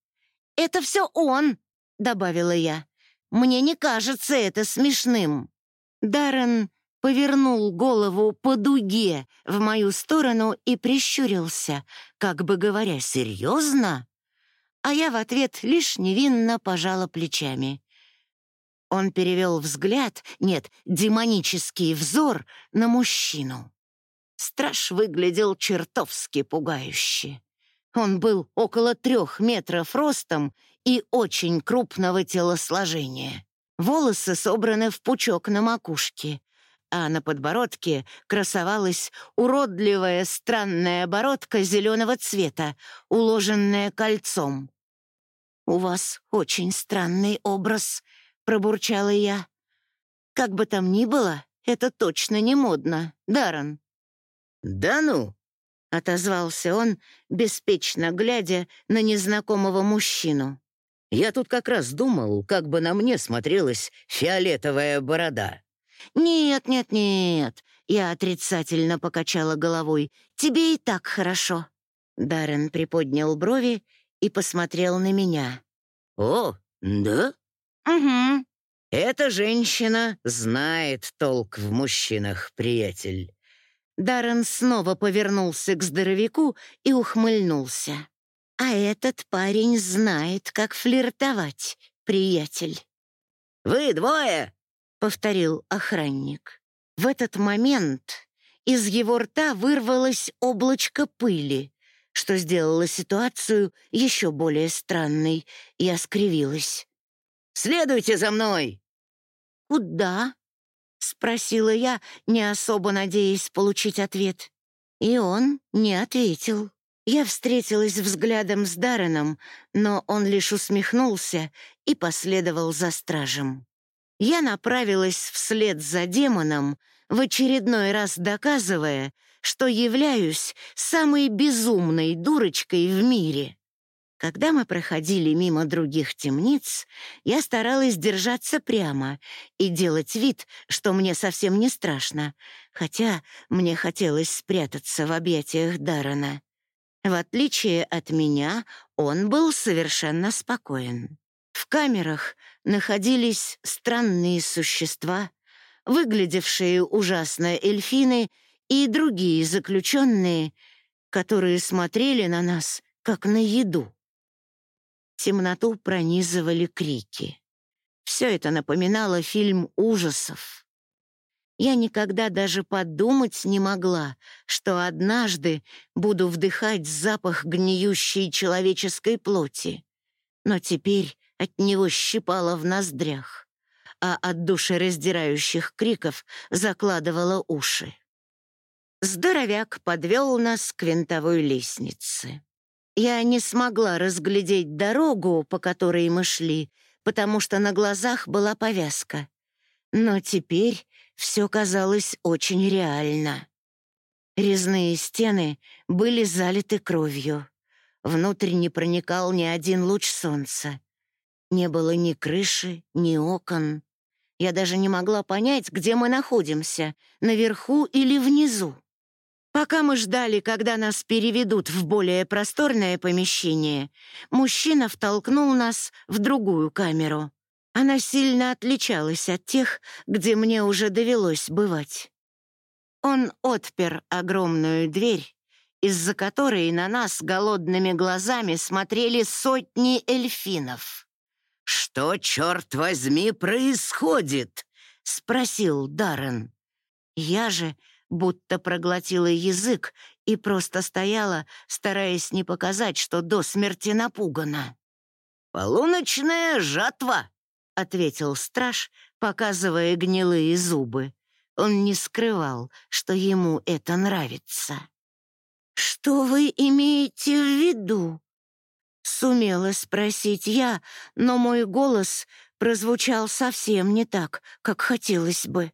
[SPEAKER 1] «Это все он!» — добавила я. «Мне не кажется это смешным». Даррен повернул голову по дуге в мою сторону и прищурился, как бы говоря, «Серьезно?» А я в ответ лишь невинно пожала плечами. Он перевел взгляд, нет, демонический взор на мужчину. Страж выглядел чертовски пугающе. Он был около трех метров ростом и очень крупного телосложения. Волосы собраны в пучок на макушке, а на подбородке красовалась уродливая странная бородка зеленого цвета, уложенная кольцом. «У вас очень странный образ», пробурчала я. Как бы там ни было, это точно не модно, Даррен.
[SPEAKER 2] «Да ну!» — отозвался он, беспечно глядя на незнакомого мужчину. «Я тут как раз думал, как бы на мне смотрелась фиолетовая борода».
[SPEAKER 1] «Нет, нет, нет!» — я отрицательно покачала головой. «Тебе и так хорошо». Даррен приподнял брови и посмотрел на меня.
[SPEAKER 2] «О, да?»
[SPEAKER 1] «Угу».
[SPEAKER 2] «Эта женщина знает толк в мужчинах, приятель».
[SPEAKER 1] Даррен снова повернулся к здоровяку и ухмыльнулся. «А этот парень знает, как флиртовать, приятель».
[SPEAKER 2] «Вы двое!»
[SPEAKER 1] — повторил охранник. В этот момент из его рта вырвалось облачко пыли, что сделало ситуацию еще более странной. Я скривилась.
[SPEAKER 2] Следуйте за мной!»
[SPEAKER 1] «Куда?» — спросила я, не особо надеясь получить ответ. И он не ответил. Я встретилась взглядом с Дарреном, но он лишь усмехнулся и последовал за стражем. Я направилась вслед за демоном, в очередной раз доказывая, что являюсь самой безумной дурочкой в мире. Когда мы проходили мимо других темниц, я старалась держаться прямо и делать вид, что мне совсем не страшно, хотя мне хотелось спрятаться в объятиях Дарана. В отличие от меня, он был совершенно спокоен. В камерах находились странные существа, выглядевшие ужасно эльфины и другие заключенные, которые смотрели на нас, как на еду. Темноту пронизывали крики. Все это напоминало фильм ужасов. Я никогда даже подумать не могла, что однажды буду вдыхать запах гниющей человеческой плоти. Но теперь от него щипало в ноздрях, а от душераздирающих криков закладывало уши. Здоровяк подвел нас к винтовой лестнице. Я не смогла разглядеть дорогу, по которой мы шли, потому что на глазах была повязка. Но теперь все казалось очень реально. Резные стены были залиты кровью. Внутрь не проникал ни один луч солнца. Не было ни крыши, ни окон. Я даже не могла понять, где мы находимся, наверху или внизу. Пока мы ждали, когда нас переведут в более просторное помещение, мужчина втолкнул нас в другую камеру. Она сильно отличалась от тех, где мне уже довелось бывать. Он отпер огромную дверь, из-за которой на нас голодными глазами смотрели сотни эльфинов.
[SPEAKER 2] «Что, черт возьми, происходит?» — спросил Даррен.
[SPEAKER 1] Я же будто проглотила язык и просто стояла, стараясь не показать, что до смерти напугана.
[SPEAKER 2] «Полуночная жатва», — ответил страж, показывая гнилые зубы. Он не скрывал, что ему это нравится.
[SPEAKER 1] «Что вы имеете в виду?» Сумела спросить я, но мой голос прозвучал совсем не так, как хотелось бы.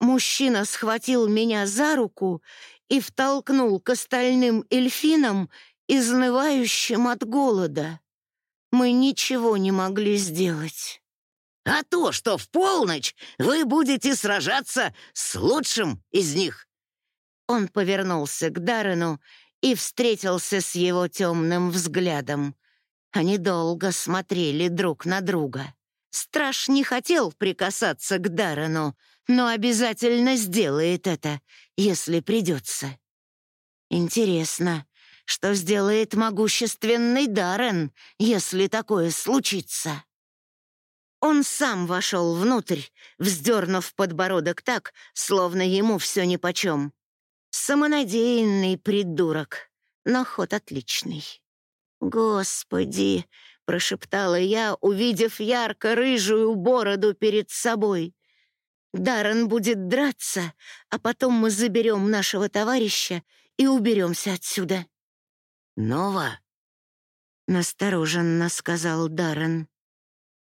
[SPEAKER 1] Мужчина схватил меня за руку и втолкнул к остальным эльфинам, изнывающим от голода. Мы ничего не могли сделать.
[SPEAKER 2] «А то, что в полночь вы будете сражаться с лучшим из них»,
[SPEAKER 1] Он повернулся к Даррену и встретился с его темным взглядом. Они долго смотрели друг на друга. Страж не хотел прикасаться к Даррену, но обязательно сделает это, если придется. Интересно, что сделает могущественный Даррен, если такое случится? Он сам вошел внутрь, вздернув подбородок так, словно ему все нипочем. Самонадеянный придурок, но ход отличный. «Господи!» — прошептала я, увидев ярко-рыжую бороду перед собой. «Даррен будет драться, а потом мы заберем нашего товарища и уберемся отсюда».
[SPEAKER 2] «Нова?»
[SPEAKER 1] — настороженно сказал Даррен.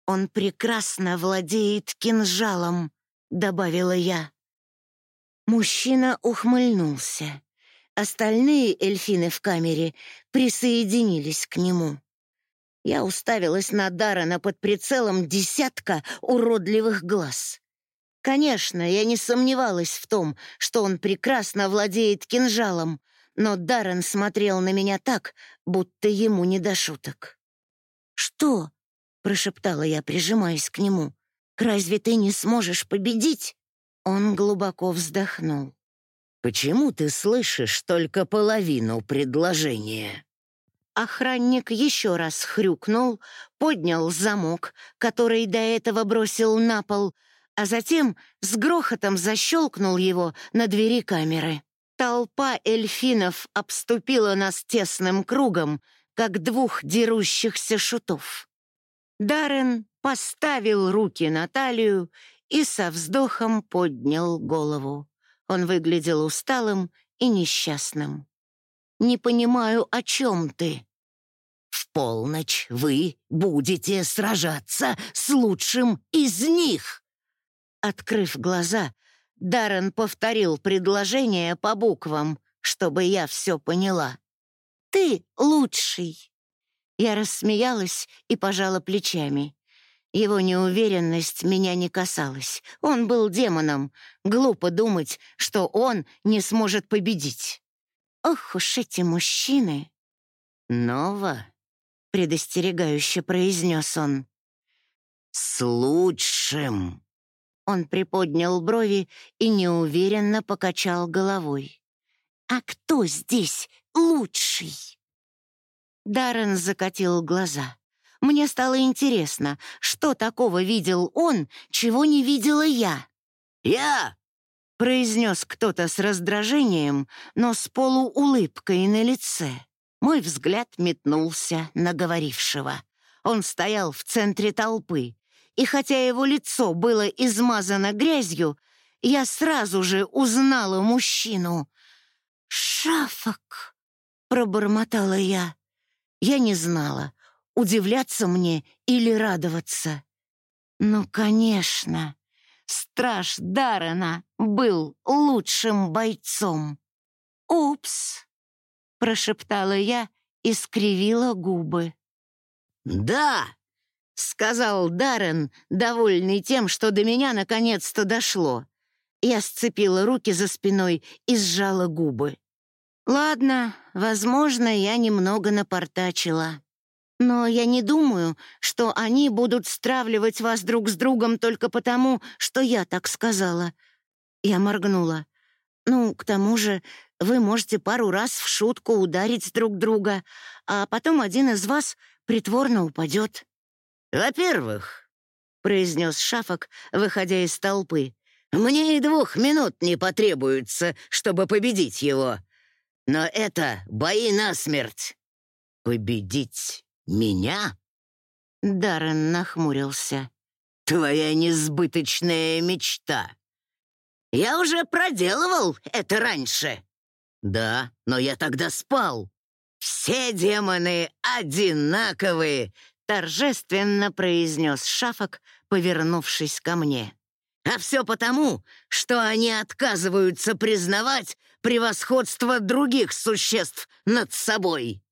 [SPEAKER 1] «Он прекрасно владеет кинжалом», — добавила я. Мужчина ухмыльнулся. Остальные эльфины в камере присоединились к нему. Я уставилась на Даррена под прицелом десятка уродливых глаз. Конечно, я не сомневалась в том, что он прекрасно владеет кинжалом, но Даррен смотрел на меня так, будто ему не до шуток. «Что?» — прошептала я, прижимаясь к нему. «Разве ты не сможешь победить?» Он глубоко вздохнул.
[SPEAKER 2] «Почему ты слышишь только половину предложения?»
[SPEAKER 1] Охранник еще раз хрюкнул, поднял замок, который до этого бросил на пол, а затем с грохотом защелкнул его на двери камеры. Толпа эльфинов обступила нас тесным кругом, как двух дерущихся шутов. Даррен поставил руки на талию и со вздохом поднял голову. Он выглядел усталым и несчастным. «Не понимаю, о чем ты?»
[SPEAKER 2] «В полночь вы будете сражаться с лучшим из них!»
[SPEAKER 1] Открыв глаза, Даррен повторил предложение по буквам, чтобы я все поняла. «Ты лучший!» Я рассмеялась и пожала плечами. Его неуверенность меня не касалась. Он был демоном. Глупо думать, что он не сможет победить. Ох уж эти мужчины!
[SPEAKER 2] «Нова», —
[SPEAKER 1] предостерегающе произнес он.
[SPEAKER 2] «С лучшим!»
[SPEAKER 1] Он приподнял брови и неуверенно покачал головой. «А кто здесь лучший?» Даррен закатил глаза. Мне стало интересно, что такого видел он, чего не видела я.
[SPEAKER 2] «Я!»
[SPEAKER 1] — произнес кто-то с раздражением, но с полуулыбкой на лице. Мой взгляд метнулся на говорившего. Он стоял в центре толпы, и хотя его лицо было измазано грязью, я сразу же узнала мужчину. «Шафок!» — пробормотала я. Я не знала, удивляться мне или радоваться. Ну, конечно, страж Даррена был лучшим бойцом. «Упс!» — прошептала я и скривила губы.
[SPEAKER 2] «Да!»
[SPEAKER 1] — сказал Даррен, довольный тем, что до меня наконец-то дошло. Я сцепила руки за спиной и сжала губы. «Ладно, возможно, я немного напортачила. Но я не думаю, что они будут стравливать вас друг с другом только потому, что я так сказала». Я моргнула. «Ну, к тому же, вы можете пару раз в шутку ударить друг друга, а потом один из вас притворно упадет».
[SPEAKER 2] «Во-первых», — произнес Шафок, выходя из толпы, «мне и двух минут не потребуется, чтобы победить его. Но это бои насмерть. Победить «Меня?»
[SPEAKER 1] Даррен нахмурился.
[SPEAKER 2] «Твоя несбыточная мечта. Я уже проделывал это раньше. Да, но я тогда спал. Все демоны одинаковые», — торжественно произнес Шафок, повернувшись ко мне. «А все потому, что они отказываются признавать превосходство других существ над собой».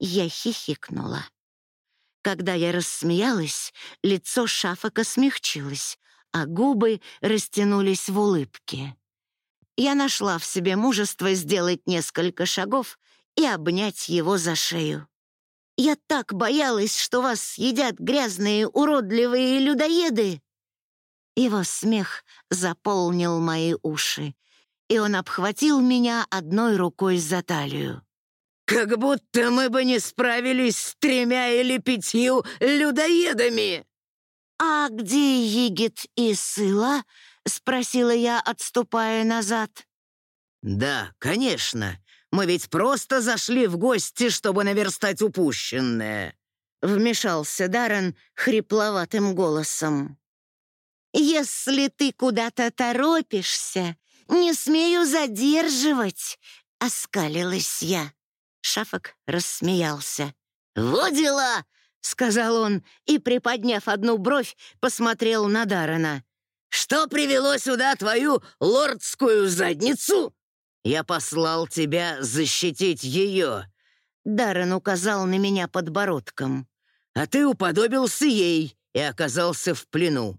[SPEAKER 1] Я хихикнула. Когда я рассмеялась, лицо Шафака смягчилось, а губы растянулись в улыбке. я нашла в себе мужество сделать несколько шагов и обнять его за шею. «Я так боялась, что вас съедят грязные, уродливые людоеды!» Его смех заполнил мои уши, и он обхватил меня одной рукой за талию.
[SPEAKER 2] «Как будто мы бы не справились с тремя или пятью людоедами!»
[SPEAKER 1] «А где Егит и Сыла?» — спросила я, отступая назад.
[SPEAKER 2] «Да, конечно. Мы ведь просто зашли в гости, чтобы наверстать упущенное», — вмешался Даррен хрипловатым голосом.
[SPEAKER 1] «Если ты куда-то торопишься, не смею задерживать», — оскалилась я. Шафок рассмеялся.
[SPEAKER 2] «Вот дела!» — сказал он и, приподняв одну бровь, посмотрел на Даррена. «Что привело сюда твою лордскую задницу?» «Я послал тебя защитить ее», — Даррен указал на меня подбородком. «А ты уподобился ей и оказался в плену.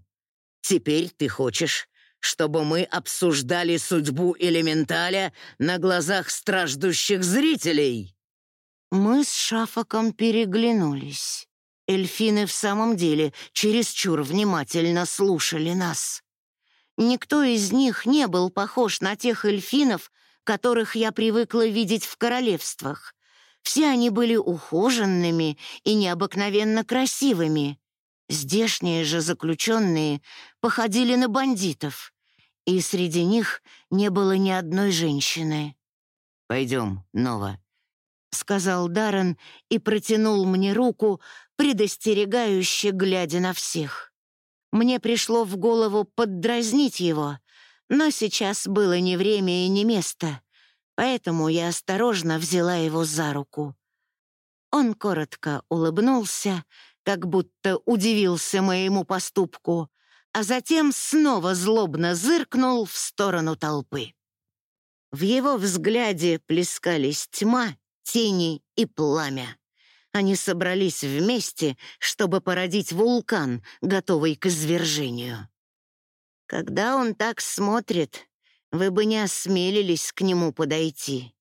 [SPEAKER 2] Теперь ты хочешь, чтобы мы обсуждали судьбу элементаля на глазах страждущих зрителей?»
[SPEAKER 1] Мы с Шафаком переглянулись. Эльфины в самом деле чересчур внимательно слушали нас. Никто из них не был похож на тех эльфинов, которых я привыкла видеть в королевствах. Все они были ухоженными и необыкновенно красивыми. Здешние же заключенные походили на бандитов, и среди них не было ни одной женщины.
[SPEAKER 2] «Пойдем, Нова», —
[SPEAKER 1] сказал Даррен и протянул мне руку, предостерегающе глядя на всех. Мне пришло в голову поддразнить его, но сейчас было не время и не место, поэтому я осторожно взяла его за руку. Он коротко улыбнулся, как будто удивился моему поступку, а затем снова злобно зыркнул в сторону толпы. В его взгляде плескались тьма тени и пламя. Они собрались вместе, чтобы породить вулкан, готовый к извержению. Когда он так смотрит, вы бы не осмелились к нему подойти.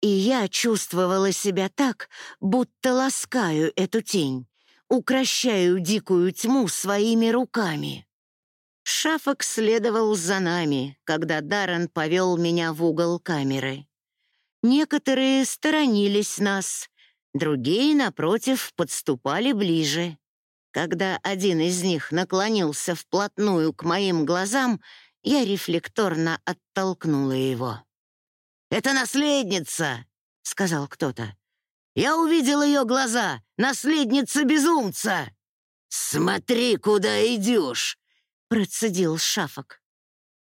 [SPEAKER 1] И я чувствовала себя так, будто ласкаю эту тень, укращаю дикую тьму своими руками. Шафок следовал за нами, когда Даррен повел меня в угол камеры. Некоторые сторонились нас, другие, напротив, подступали ближе. Когда один из них наклонился вплотную к моим глазам, я рефлекторно оттолкнула его. «Это наследница!» — сказал кто-то. «Я увидел ее глаза! Наследница безумца!» «Смотри, куда идешь!» — процедил Шафок.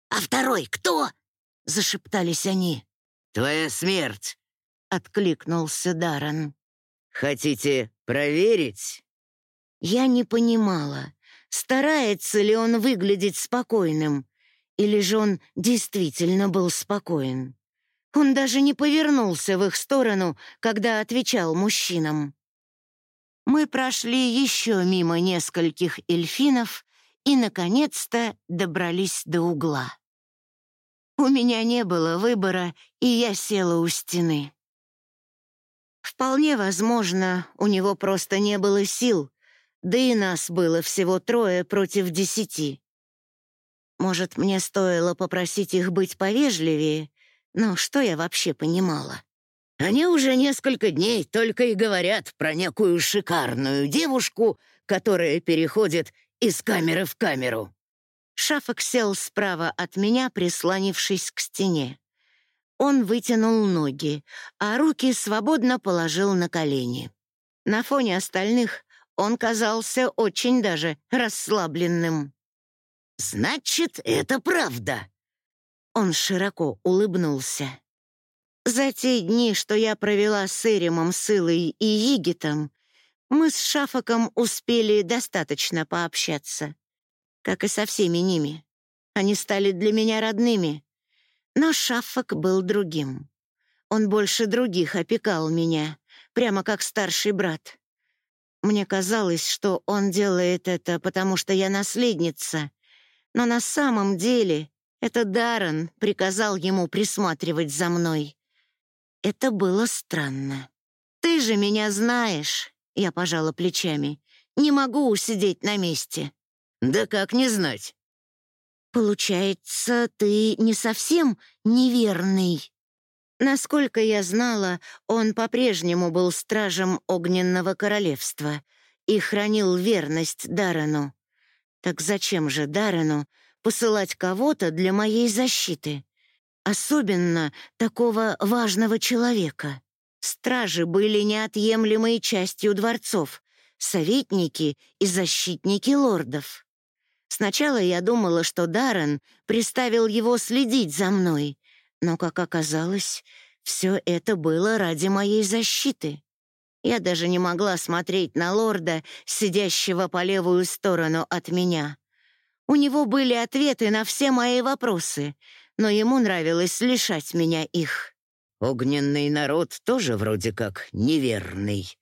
[SPEAKER 1] «А второй кто?» — зашептались они. «Твоя смерть!» — откликнулся Даррен. «Хотите проверить?» Я не понимала, старается ли он выглядеть спокойным, или же он действительно был спокоен. Он даже не повернулся в их сторону, когда отвечал мужчинам. Мы прошли еще мимо нескольких эльфинов и, наконец-то, добрались до угла. У меня не было выбора, и я села у стены. Вполне возможно, у него просто не было сил, да и нас было всего трое против десяти. Может, мне стоило попросить их быть повежливее, но что я вообще понимала? Они уже несколько дней только и говорят про некую шикарную девушку, которая переходит из камеры в камеру. Шафок сел справа от меня, прислонившись к стене. Он вытянул ноги, а руки свободно положил на колени. На фоне остальных он казался очень даже расслабленным. «Значит, это правда!» Он широко улыбнулся. За те дни, что я провела с Эримом, Сылой и Йигитом, мы с Шафаком успели достаточно пообщаться как и со всеми ними. Они стали для меня родными. Но Шаффак был другим. Он больше других опекал меня, прямо как старший брат. Мне казалось, что он делает это, потому что я наследница, но на самом деле Это Даррен приказал ему присматривать за мной. Это было странно. «Ты же меня знаешь», — я пожала плечами. «Не могу усидеть на месте».
[SPEAKER 2] «Да как не знать?»
[SPEAKER 1] «Получается, ты не совсем неверный». Насколько я знала, он по-прежнему был стражем Огненного Королевства и хранил верность Дарану. Так зачем же Дарану посылать кого-то для моей защиты? Особенно такого важного человека. Стражи были неотъемлемой частью дворцов, советники и защитники лордов. Сначала я думала, что Даррен приставил его следить за мной, но, как оказалось, все это было ради моей защиты. Я даже не могла смотреть на лорда, сидящего по левую сторону от меня. У него были ответы на все мои вопросы, но ему нравилось лишать меня их.
[SPEAKER 2] «Огненный народ тоже вроде как неверный».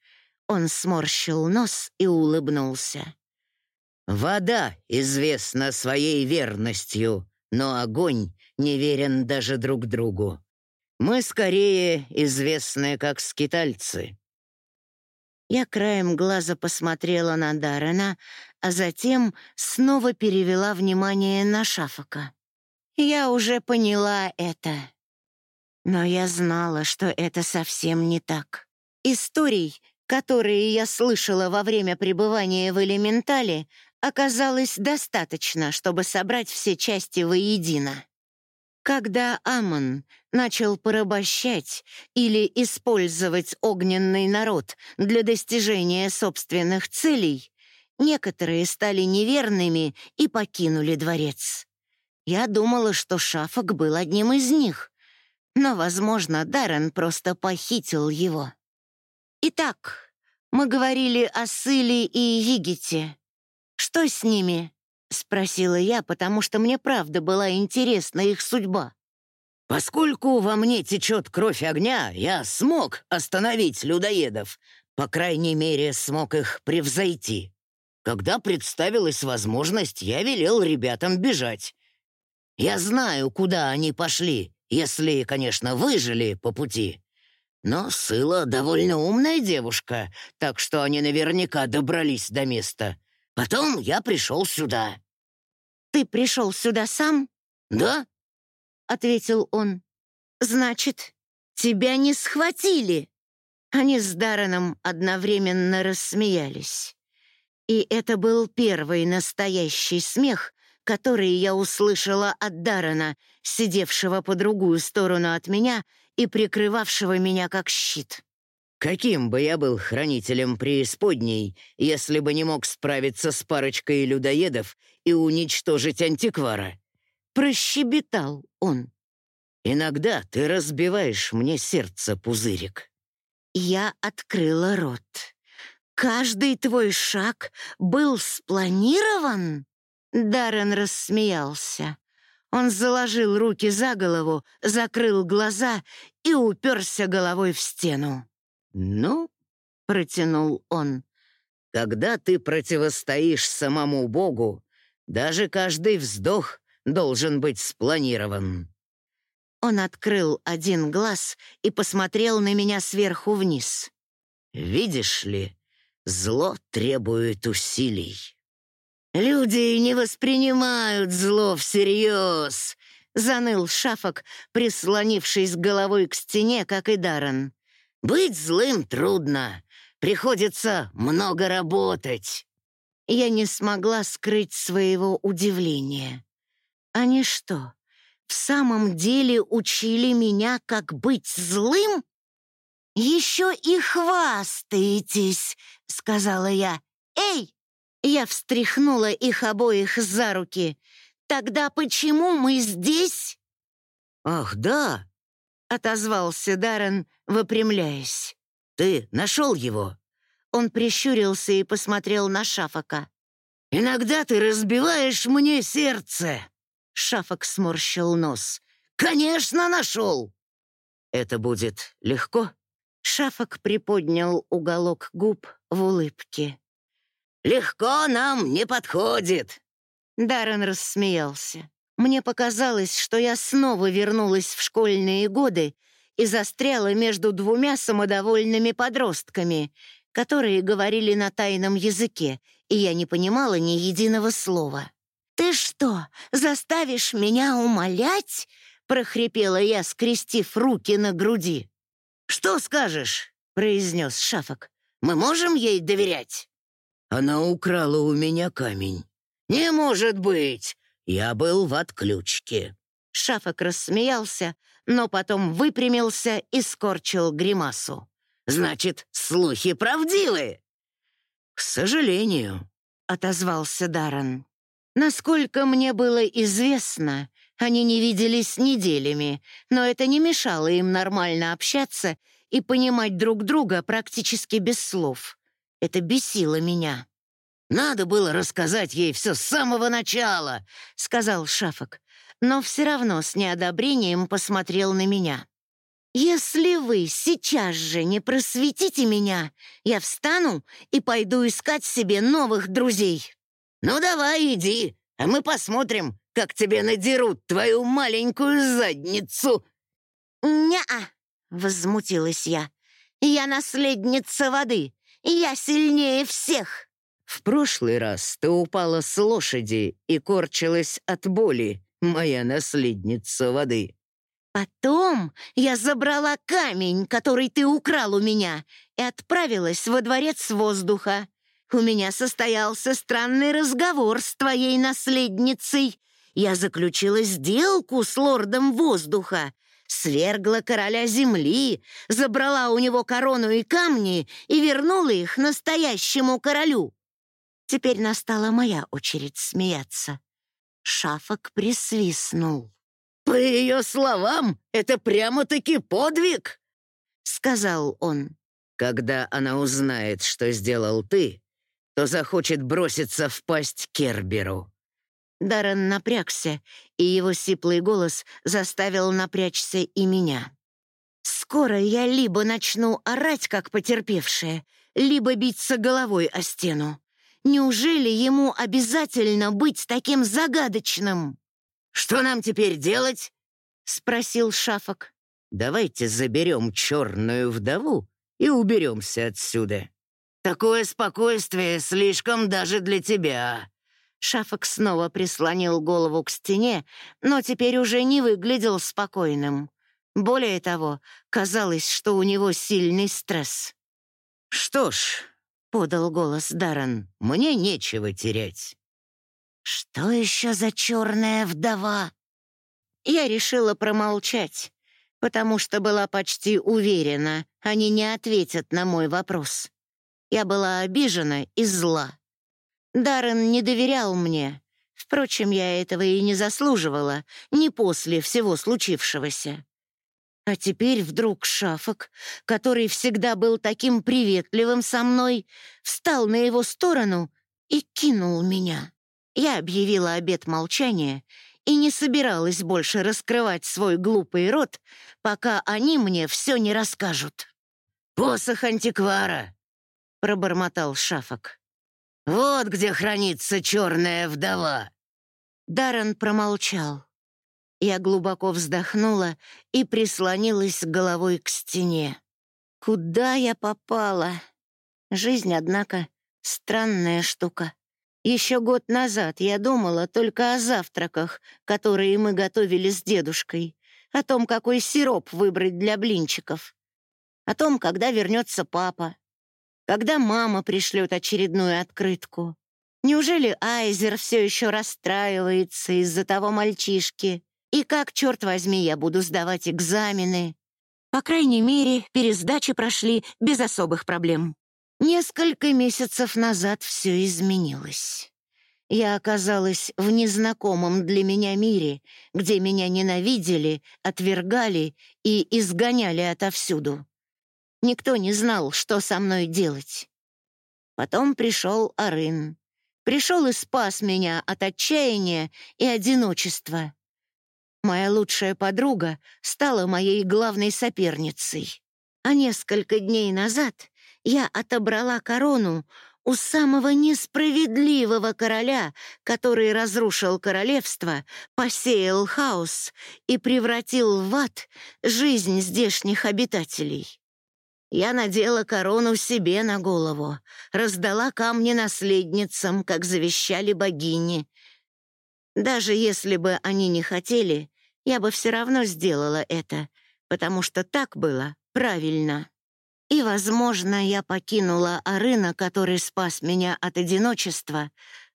[SPEAKER 1] Он сморщил нос и улыбнулся.
[SPEAKER 2] «Вода известна своей верностью, но огонь не верен даже друг другу. Мы скорее известны как скитальцы».
[SPEAKER 1] Я краем глаза посмотрела на Даррена, а затем снова перевела внимание на Шафака. Я уже поняла это. Но я знала, что это совсем не так. Историй, которые я слышала во время пребывания в элементале, оказалось достаточно, чтобы собрать все части воедино. Когда Амон начал порабощать или использовать огненный народ для достижения собственных целей, некоторые стали неверными и покинули дворец. Я думала, что Шафок был одним из них, но, возможно, Даррен просто похитил его. Итак, мы говорили о Сыле и Егите. Что с ними? Спросила я, потому что мне правда была интересна их судьба.
[SPEAKER 2] Поскольку во мне течет кровь огня, я смог остановить людоедов, по крайней мере, смог их превзойти. Когда представилась возможность, я велел ребятам бежать. Я знаю, куда они пошли, если, конечно, выжили по пути. Но Сыла довольно умная девушка, так что они наверняка добрались до места. Потом я пришел сюда».
[SPEAKER 1] «Ты пришел сюда сам?»
[SPEAKER 2] «Да», —
[SPEAKER 1] ответил он. «Значит, тебя не схватили?» Они с Дарреном одновременно рассмеялись. И это был первый настоящий смех, которые я услышала от Дарана, сидевшего по другую сторону от меня и прикрывавшего меня как щит.
[SPEAKER 2] «Каким бы я был хранителем преисподней, если бы не мог справиться с парочкой людоедов и уничтожить антиквара?» Прощебетал он. «Иногда ты разбиваешь мне сердце, пузырик».
[SPEAKER 1] Я открыла рот. «Каждый твой шаг был спланирован?» Даррен рассмеялся. Он заложил руки за голову, закрыл глаза и уперся головой в стену.
[SPEAKER 2] «Ну?» — протянул он. «Когда ты противостоишь самому Богу, даже каждый вздох должен быть спланирован».
[SPEAKER 1] Он открыл один глаз и посмотрел на меня сверху вниз.
[SPEAKER 2] «Видишь ли, зло требует усилий».
[SPEAKER 1] «Люди не воспринимают зло всерьез», — заныл Шафок, прислонившись головой к стене, как и Даррен.
[SPEAKER 2] «Быть злым трудно. Приходится много работать».
[SPEAKER 1] Я не смогла скрыть своего удивления. Они что, в самом деле учили меня, как быть злым? «Еще и хвастаетесь», — сказала я. «Эй, я встряхнула их обоих за руки. «Тогда почему мы здесь?»
[SPEAKER 2] «Ах, да!»
[SPEAKER 1] — отозвался Даррен, выпрямляясь.
[SPEAKER 2] «Ты нашел его?»
[SPEAKER 1] Он прищурился и посмотрел на Шафака.
[SPEAKER 2] «Иногда ты разбиваешь мне сердце!»
[SPEAKER 1] Шафак сморщил нос.
[SPEAKER 2] «Конечно, нашел!» «Это будет легко?»
[SPEAKER 1] Шафак приподнял уголок губ в улыбке.
[SPEAKER 2] Легко нам не подходит».
[SPEAKER 1] Даррен рассмеялся. Мне показалось, что я снова вернулась в школьные годы и застряла между двумя самодовольными подростками, которые говорили на тайном языке, и я не понимала ни единого слова. «Ты что, заставишь меня умолять?» — прохрипела я, скрестив руки на груди.
[SPEAKER 2] «Что скажешь?» — произнес Шафок.
[SPEAKER 1] «Мы можем ей доверять?»
[SPEAKER 2] «Она украла у меня камень». «Не может быть! Я был в отключке».
[SPEAKER 1] Шафок рассмеялся, но потом выпрямился и скорчил гримасу.
[SPEAKER 2] «Значит, слухи правдивы?»
[SPEAKER 1] «К сожалению», — отозвался Даррен. Насколько мне было известно, они не виделись неделями, но это не мешало им нормально общаться и понимать друг друга практически без слов. Это бесило меня.
[SPEAKER 2] «Надо было рассказать ей все с самого начала», — сказал Шафок,
[SPEAKER 1] но все равно с неодобрением посмотрел на меня. «Если вы сейчас же не просветите меня, я встану и пойду искать себе новых друзей».
[SPEAKER 2] «Ну давай, иди, а мы посмотрим, как тебе надерут твою маленькую задницу».
[SPEAKER 1] «Не-а», — возмутилась я. «Я наследница воды, я сильнее всех».
[SPEAKER 2] «В прошлый раз ты упала с лошади и корчилась от боли, моя наследница воды».
[SPEAKER 1] «Потом я забрала камень, который ты украл у меня, и отправилась во дворец воздуха. У меня состоялся странный разговор с твоей наследницей. Я заключила сделку с лордом воздуха, свергла короля земли, забрала у него корону и камни и вернула их настоящему королю. Теперь настала моя очередь смеяться. Шафок присвистнул.
[SPEAKER 2] «По ее словам, это прямо-таки подвиг!» — сказал он. «Когда она узнает, что сделал ты, то захочет броситься в пасть Керберу».
[SPEAKER 1] Даррен напрягся, и его сиплый голос заставил напрячься и меня. «Скоро я либо начну орать, как потерпевшая, либо биться головой о стену. Неужели ему обязательно быть таким загадочным?»
[SPEAKER 2] «Что нам теперь делать?» — спросил Шафок. «Давайте заберем черную вдову и уберемся отсюда». Такое спокойствие слишком даже для тебя».
[SPEAKER 1] Шафок снова прислонил голову к стене, но теперь уже не выглядел спокойным. Более того, казалось, что у него сильный стресс.
[SPEAKER 2] «Что ж», — подал голос Даррен, — «мне нечего терять».
[SPEAKER 1] «Что еще за черная вдова?» Я решила промолчать, потому что была почти уверена, они не ответят на мой вопрос. Я была обижена и зла. Даррен не доверял мне. Впрочем, я этого и не заслуживала, не после всего случившегося. А теперь вдруг Шафок, который всегда был таким приветливым со мной, встал на его сторону и кинул меня. Я объявила обет молчания и не собиралась больше раскрывать свой глупый рот, пока они мне все не расскажут.
[SPEAKER 2] «Посох антиквара!» Пробормотал Шафок. «Вот где хранится черная вдова!»
[SPEAKER 1] Даррен промолчал. Я глубоко вздохнула и прислонилась головой к стене. Куда я попала? Жизнь, однако, странная штука. Еще год назад я думала только о завтраках, которые мы готовили с дедушкой, о том, какой сироп выбрать для блинчиков, о том, когда вернется папа, когда мама пришлет очередную открытку? Неужели Айзер все еще расстраивается из-за того мальчишки? И как, черт возьми, я буду сдавать экзамены? По крайней мере, пересдачи прошли без особых проблем. Несколько месяцев назад все изменилось. Я оказалась в незнакомом для меня мире, где меня ненавидели, отвергали и изгоняли отовсюду. Никто не знал, что со мной делать. Потом пришел Арын. Пришел и спас меня от отчаяния и одиночества. Моя лучшая подруга стала моей главной соперницей. А несколько дней назад я отобрала корону у самого несправедливого короля, который разрушил королевство, посеял хаос и превратил в ад жизнь здешних обитателей. Я надела корону себе на голову, раздала камни наследницам, как завещали богини. Даже если бы они не хотели, я бы все равно сделала это, потому что так было правильно. И, возможно, я покинула Арына, который спас меня от одиночества,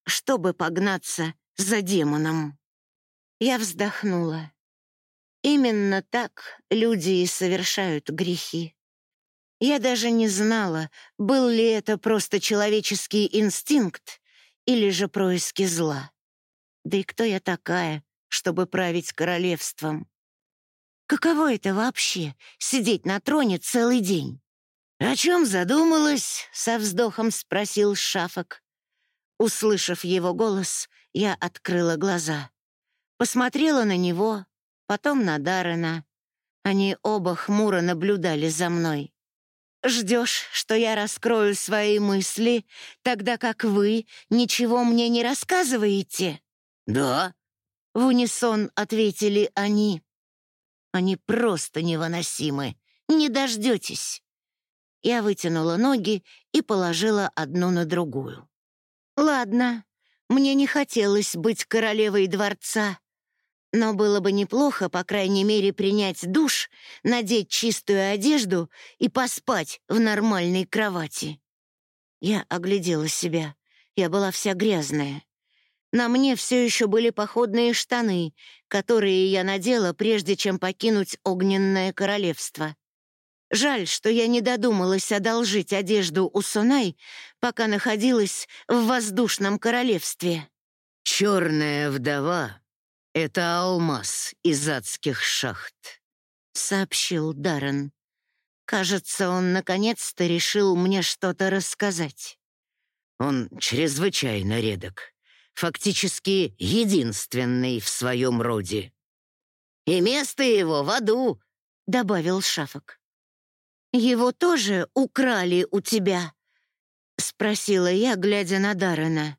[SPEAKER 1] чтобы погнаться за демоном. Я вздохнула. Именно так люди и совершают грехи. Я даже не знала, был ли это просто человеческий инстинкт или же происки зла. Да и кто я такая, чтобы править королевством? Каково это вообще — сидеть на троне целый день? «О чем задумалась?» — со вздохом спросил Шафок. Услышав его голос, я открыла глаза. Посмотрела на него, потом на Даррена. Они оба хмуро наблюдали за мной. «Ждешь, что я раскрою свои мысли, тогда как вы ничего мне не рассказываете?»
[SPEAKER 2] «Да», —
[SPEAKER 1] в унисон ответили они. «Они просто невыносимы. Не дождетесь». Я вытянула ноги и положила одну на другую. Ладно, мне не хотелось быть королевой дворца, но было бы неплохо, по крайней мере, принять душ, надеть чистую одежду и поспать в нормальной кровати. Я оглядела себя. Я была вся грязная. На мне все еще были походные штаны, которые я надела, прежде чем покинуть огненное королевство. Жаль, что я не додумалась одолжить одежду у Сунай, пока находилась в воздушном королевстве.
[SPEAKER 2] «Черная вдова — это алмаз из адских шахт», — сообщил Даррен. Кажется, он наконец-то решил мне что-то рассказать. Он чрезвычайно редок, фактически единственный в своем роде. «И место его в аду», — добавил Шафок. «Его тоже украли у тебя?» — спросила я, глядя на Даррена.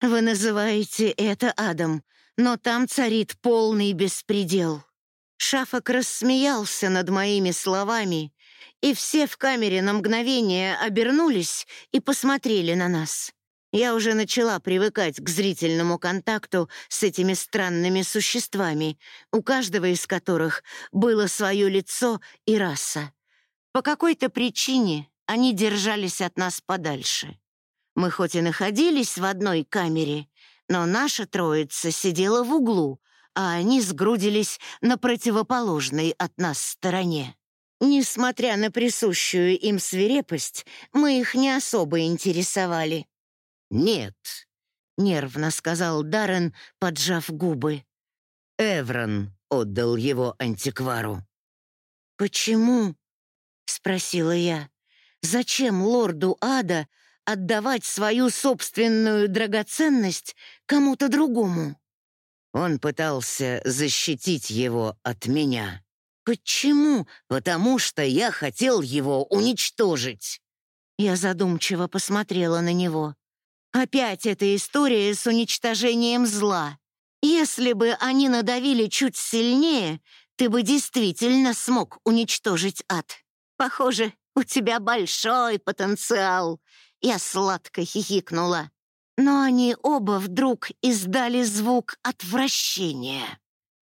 [SPEAKER 2] «Вы называете это адом, но там царит полный беспредел». Шафок рассмеялся над моими словами, и все в камере на мгновение обернулись и посмотрели на нас. Я уже начала привыкать к зрительному контакту с этими странными существами, у каждого из которых было свое лицо и раса. По какой-то причине они держались от нас подальше. Мы хоть и находились в одной камере, но наша троица сидела в углу, а они сгрудились на противоположной от нас стороне. Несмотря на присущую им свирепость, мы их не особо интересовали. «Нет», —
[SPEAKER 1] нервно сказал Даррен, поджав губы.
[SPEAKER 2] «Эврон отдал его антиквару».
[SPEAKER 1] «Почему?» — спросила я. «Зачем лорду ада отдавать свою собственную драгоценность кому-то другому?»
[SPEAKER 2] Он пытался защитить его от меня.
[SPEAKER 1] «Почему?»
[SPEAKER 2] «Потому что я хотел его уничтожить».
[SPEAKER 1] Я задумчиво посмотрела на него. Опять эта история с уничтожением зла. Если бы они надавили чуть сильнее, ты бы действительно смог уничтожить ад. Похоже, у тебя большой потенциал. Я сладко хихикнула. Но они оба вдруг издали звук отвращения.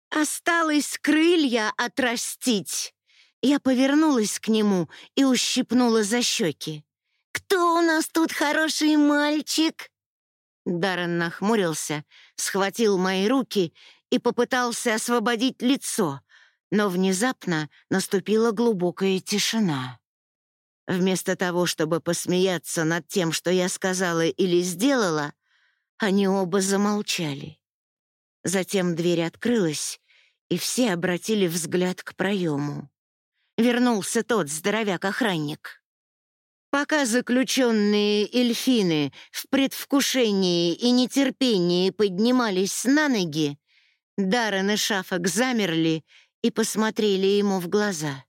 [SPEAKER 1] Осталось крылья отрастить. Я повернулась к нему и ущипнула за щеки. «Кто у нас тут хороший мальчик?» Даррен нахмурился, схватил мои руки и попытался освободить лицо, но внезапно наступила глубокая тишина. Вместо того, чтобы посмеяться над тем, что я сказала или сделала, они оба замолчали. Затем дверь открылась, и все обратили взгляд к проему. Вернулся тот здоровяк-охранник. Пока заключенные эльфины в предвкушении и нетерпении поднимались на ноги, Даррен и Шафок замерли и посмотрели ему в глаза.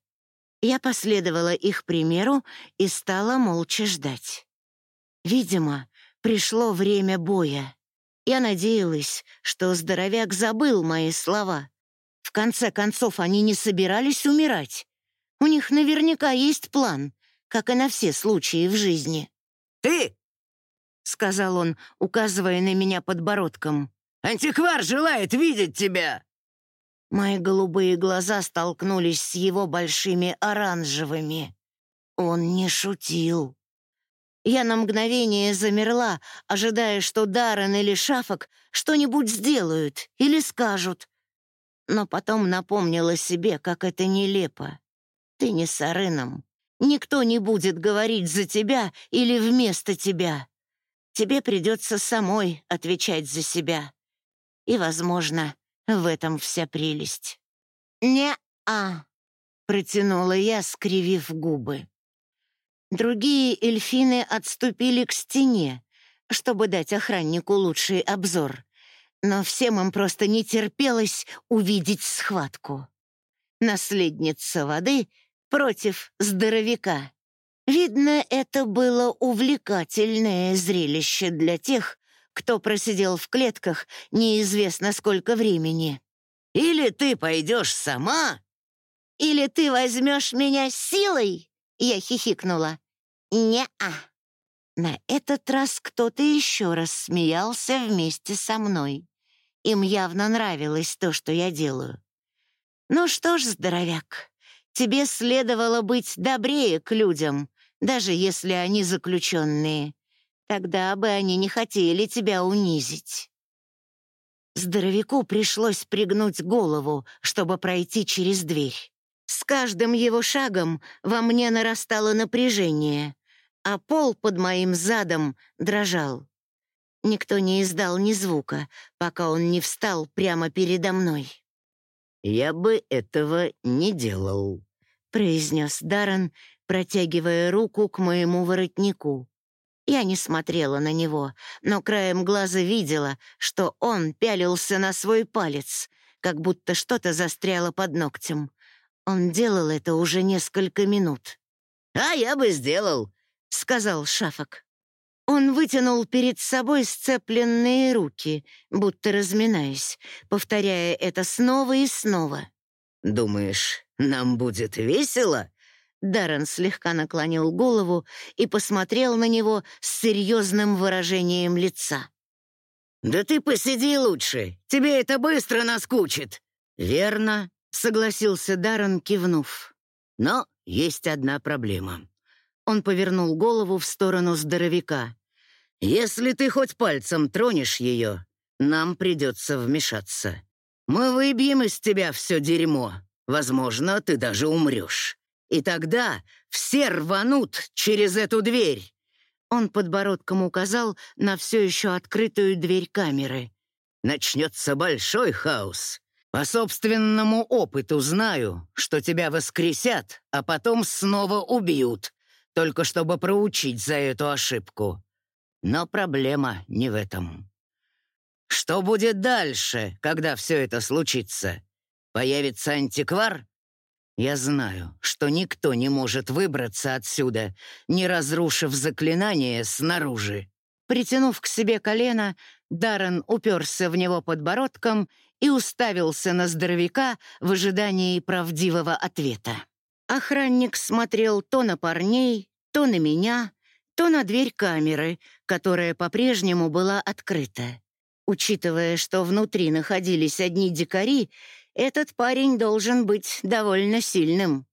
[SPEAKER 1] Я последовала их примеру и стала молча ждать. Видимо, пришло время боя. Я надеялась, что здоровяк забыл мои слова. В конце концов, они не собирались умирать. У них наверняка есть план, как и на все случаи в жизни.
[SPEAKER 2] «Ты!»
[SPEAKER 1] — сказал он, указывая на меня подбородком.
[SPEAKER 2] «Антиквар желает видеть тебя!»
[SPEAKER 1] Мои голубые глаза столкнулись с его большими оранжевыми. Он не шутил. Я на мгновение замерла, ожидая, что Даррен или Шафок что-нибудь сделают или скажут. Но потом напомнила себе, как это нелепо. Ты не с Арыном. Никто не будет говорить за тебя или вместо тебя. Тебе придется самой отвечать за себя. И, возможно, в этом вся прелесть. «Не-а», — протянула я, скривив губы. Другие эльфины отступили к стене, чтобы дать охраннику лучший обзор. Но всем им просто не терпелось увидеть схватку. Наследница воды против здоровяка. Видно, это было увлекательное зрелище для тех, кто просидел в клетках неизвестно сколько времени.
[SPEAKER 2] «Или ты пойдешь сама?»
[SPEAKER 1] «Или ты возьмешь меня силой?» Я хихикнула. «Не-а». На этот раз кто-то еще раз смеялся вместе со мной. Им явно нравилось то, что я делаю. «Ну что ж, здоровяк, тебе следовало быть добрее к людям, даже если они заключенные. Тогда бы они не хотели тебя унизить». Здоровяку пришлось пригнуть голову, чтобы пройти через дверь. С каждым его шагом во мне нарастало напряжение, а пол под моим задом дрожал. Никто не издал ни звука, пока он не встал прямо передо мной.
[SPEAKER 2] «Я бы этого не делал», — произнес
[SPEAKER 1] Даррен, протягивая руку к моему воротнику. Я не смотрела на него, но краем глаза видела, что он пялился на свой палец, как будто что-то застряло под ногтем. Он делал это уже несколько минут.
[SPEAKER 2] «А я бы сделал», — сказал Шафок.
[SPEAKER 1] Он вытянул перед собой сцепленные руки, будто разминаясь, повторяя это снова и снова.
[SPEAKER 2] «Думаешь, нам будет весело?»
[SPEAKER 1] Даррен слегка наклонил голову и посмотрел на него с серьезным выражением лица.
[SPEAKER 2] «Да ты посиди лучше, тебе это быстро наскучит».
[SPEAKER 1] «Верно», — согласился Даррен, кивнув.
[SPEAKER 2] «Но есть одна проблема».
[SPEAKER 1] Он повернул голову в сторону здоровяка.
[SPEAKER 2] «Если ты хоть пальцем тронешь ее, нам придется вмешаться. Мы выбьем из тебя все дерьмо. Возможно, ты даже умрешь. И тогда все рванут через эту дверь».
[SPEAKER 1] Он подбородком указал на все еще открытую дверь камеры.
[SPEAKER 2] «Начнется большой хаос. По собственному опыту знаю, что тебя воскресят, а потом снова убьют, только чтобы проучить за эту ошибку. Но проблема не в этом. Что будет дальше, когда все это случится? Появится антиквар? Я знаю, что никто не может выбраться отсюда, не разрушив заклинание снаружи.
[SPEAKER 1] Притянув к себе колено, Даррен уперся в него подбородком и уставился на здоровяка в ожидании правдивого ответа. Охранник смотрел то на парней, то на меня, то на дверь камеры, которая по-прежнему была открыта. Учитывая, что внутри находились одни дикари, этот парень должен быть довольно сильным.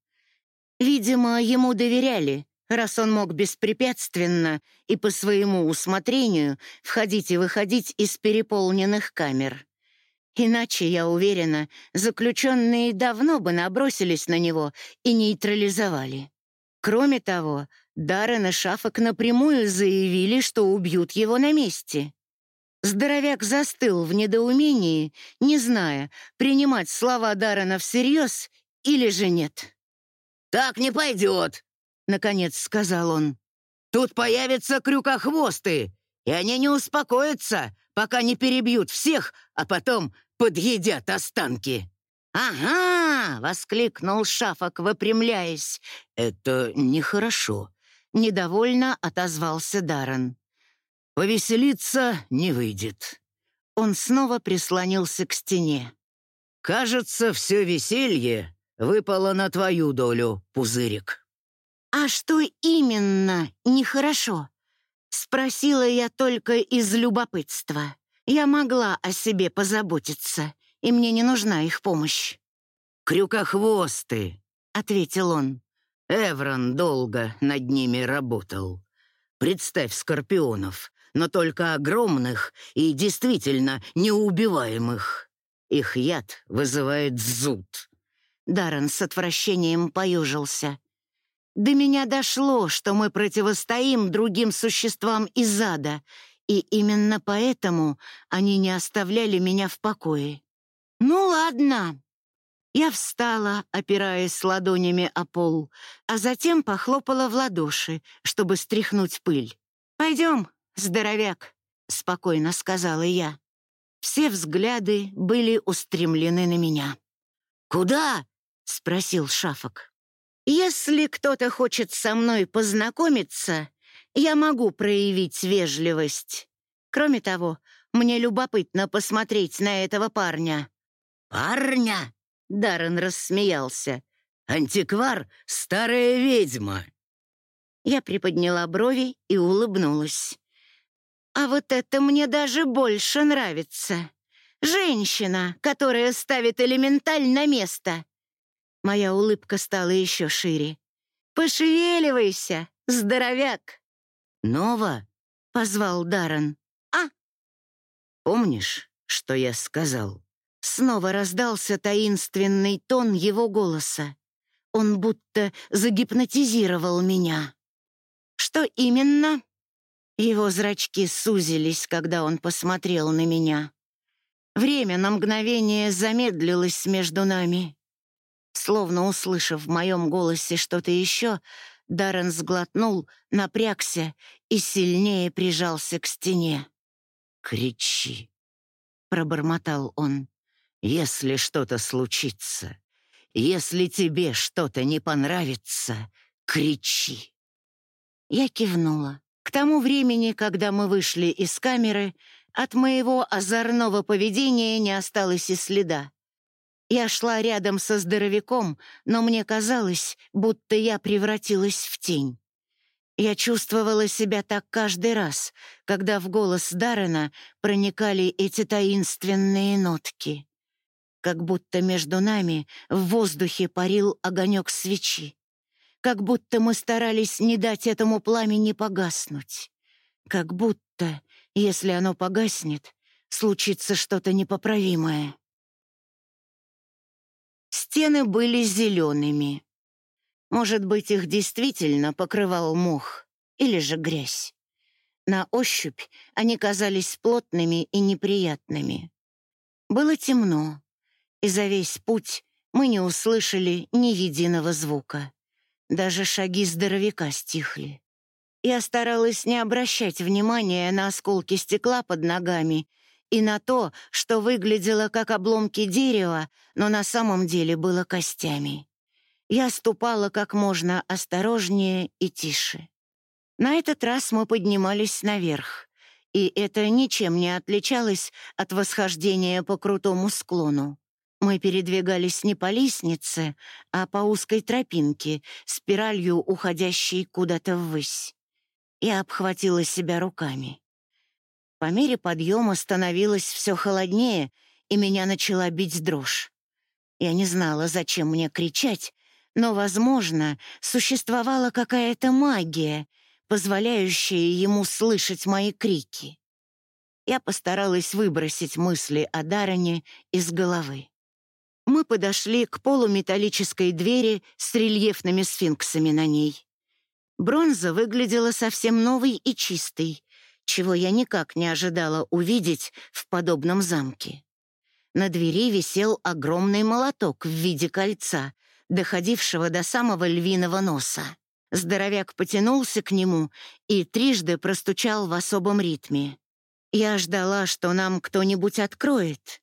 [SPEAKER 1] Видимо, ему доверяли, раз он мог беспрепятственно и по своему усмотрению входить и выходить из переполненных камер. Иначе, я уверена, заключенные давно бы набросились на него и нейтрализовали. Кроме того, Даррен и Шафок напрямую заявили, что убьют его на месте. Здоровяк застыл в недоумении, не зная, принимать слова Даррена всерьез или же нет.
[SPEAKER 2] «Так не пойдет», — наконец сказал он. «Тут появятся крюкохвосты, и они не успокоятся, пока не перебьют всех, а потом подъедят останки».
[SPEAKER 1] «Ага!» — воскликнул Шафок, выпрямляясь.
[SPEAKER 2] «Это нехорошо», —
[SPEAKER 1] недовольно отозвался Даррен.
[SPEAKER 2] «Повеселиться не выйдет.
[SPEAKER 1] Он снова прислонился к стене.
[SPEAKER 2] «Кажется, все веселье выпало на твою долю, пузырик».
[SPEAKER 1] «А что именно нехорошо?» Спросила я только из любопытства. Я могла о себе позаботиться, и мне не нужна их помощь.
[SPEAKER 2] «Крюкохвосты», —
[SPEAKER 1] ответил он.
[SPEAKER 2] Эврон долго над ними работал. Представь скорпионов, но только огромных и действительно неубиваемых. Их яд вызывает зуд.
[SPEAKER 1] Даррен с отвращением поюжился. До меня дошло, что мы противостоим другим существам из ада, и именно поэтому они не оставляли меня в покое. «Ну ладно». Я встала, опираясь ладонями о пол, а затем похлопала в ладоши, чтобы стряхнуть пыль. «Пойдем, здоровяк», — спокойно сказала я. Все взгляды были устремлены на меня.
[SPEAKER 2] «Куда?»
[SPEAKER 1] — спросил Шафок. «Если кто-то хочет со мной познакомиться, я могу проявить вежливость. Кроме того, мне любопытно посмотреть на этого парня».
[SPEAKER 2] «Парня?»
[SPEAKER 1] — Даррен рассмеялся.
[SPEAKER 2] «Антиквар — старая ведьма».
[SPEAKER 1] Я приподняла брови и улыбнулась. «А вот это мне даже больше нравится. Женщина, которая ставит элементаль на место». Моя улыбка стала еще шире. «Пошевеливайся, здоровяк!»
[SPEAKER 2] «Нова?»
[SPEAKER 1] — позвал Даррен. «А?»
[SPEAKER 2] «Помнишь, что я сказал?»
[SPEAKER 1] Снова раздался таинственный тон его голоса. Он будто загипнотизировал меня. «Что именно?» Его зрачки сузились, когда он посмотрел на меня. Время на мгновение замедлилось между нами. Словно услышав в моем голосе что-то еще, Даррен сглотнул, напрягся и сильнее прижался к стене.
[SPEAKER 2] «Кричи!»
[SPEAKER 1] — пробормотал он.
[SPEAKER 2] «Если что-то случится, если тебе что-то не понравится, кричи!»
[SPEAKER 1] Я кивнула. К тому времени, когда мы вышли из камеры, от моего озорного поведения не осталось и следа. Я шла рядом со здоровяком, но мне казалось, будто я превратилась в тень. Я чувствовала себя так каждый раз, когда в голос Даррена проникали эти таинственные нотки. Как будто между нами в воздухе парил огонек свечи как будто мы старались не дать этому пламени погаснуть. Как будто, если оно погаснет, случится что-то непоправимое. Стены были зелеными. Может быть, их действительно покрывал мох или же грязь. На ощупь они казались плотными и неприятными. Было темно, и за весь путь мы не услышали ни единого звука. Даже шаги здоровяка стихли. Я старалась не обращать внимания на осколки стекла под ногами и на то, что выглядело как обломки дерева, но на самом деле было костями. Я ступала как можно осторожнее и тише. На этот раз мы поднимались наверх, и это ничем не отличалось от восхождения по крутому склону. Мы передвигались не по лестнице, а по узкой тропинке, спиралью уходящей куда-то ввысь. Я обхватила себя руками. По мере подъема становилось все холоднее, и меня начала бить дрожь. Я не знала, зачем мне кричать, но, возможно, существовала какая-то магия, позволяющая ему слышать мои крики. Я постаралась выбросить мысли о Даране из головы мы подошли к полуметаллической двери с рельефными сфинксами на ней. Бронза выглядела совсем новой и чистой, чего я никак не ожидала увидеть в подобном замке. На двери висел огромный молоток в виде кольца, доходившего до самого львиного носа. Здоровяк потянулся к нему и трижды простучал в особом ритме. Я ждала, что нам кто-нибудь откроет,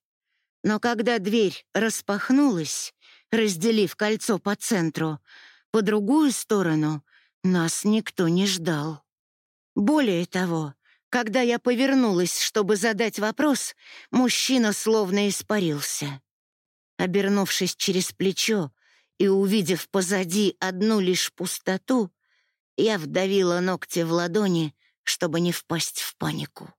[SPEAKER 1] но когда дверь распахнулась, разделив кольцо по центру, по другую сторону нас никто не ждал. Более того, Когда я повернулась, чтобы задать вопрос, мужчина словно испарился. Обернувшись через плечо и увидев позади одну лишь пустоту, я вдавила ногти в ладони, чтобы не впасть в панику.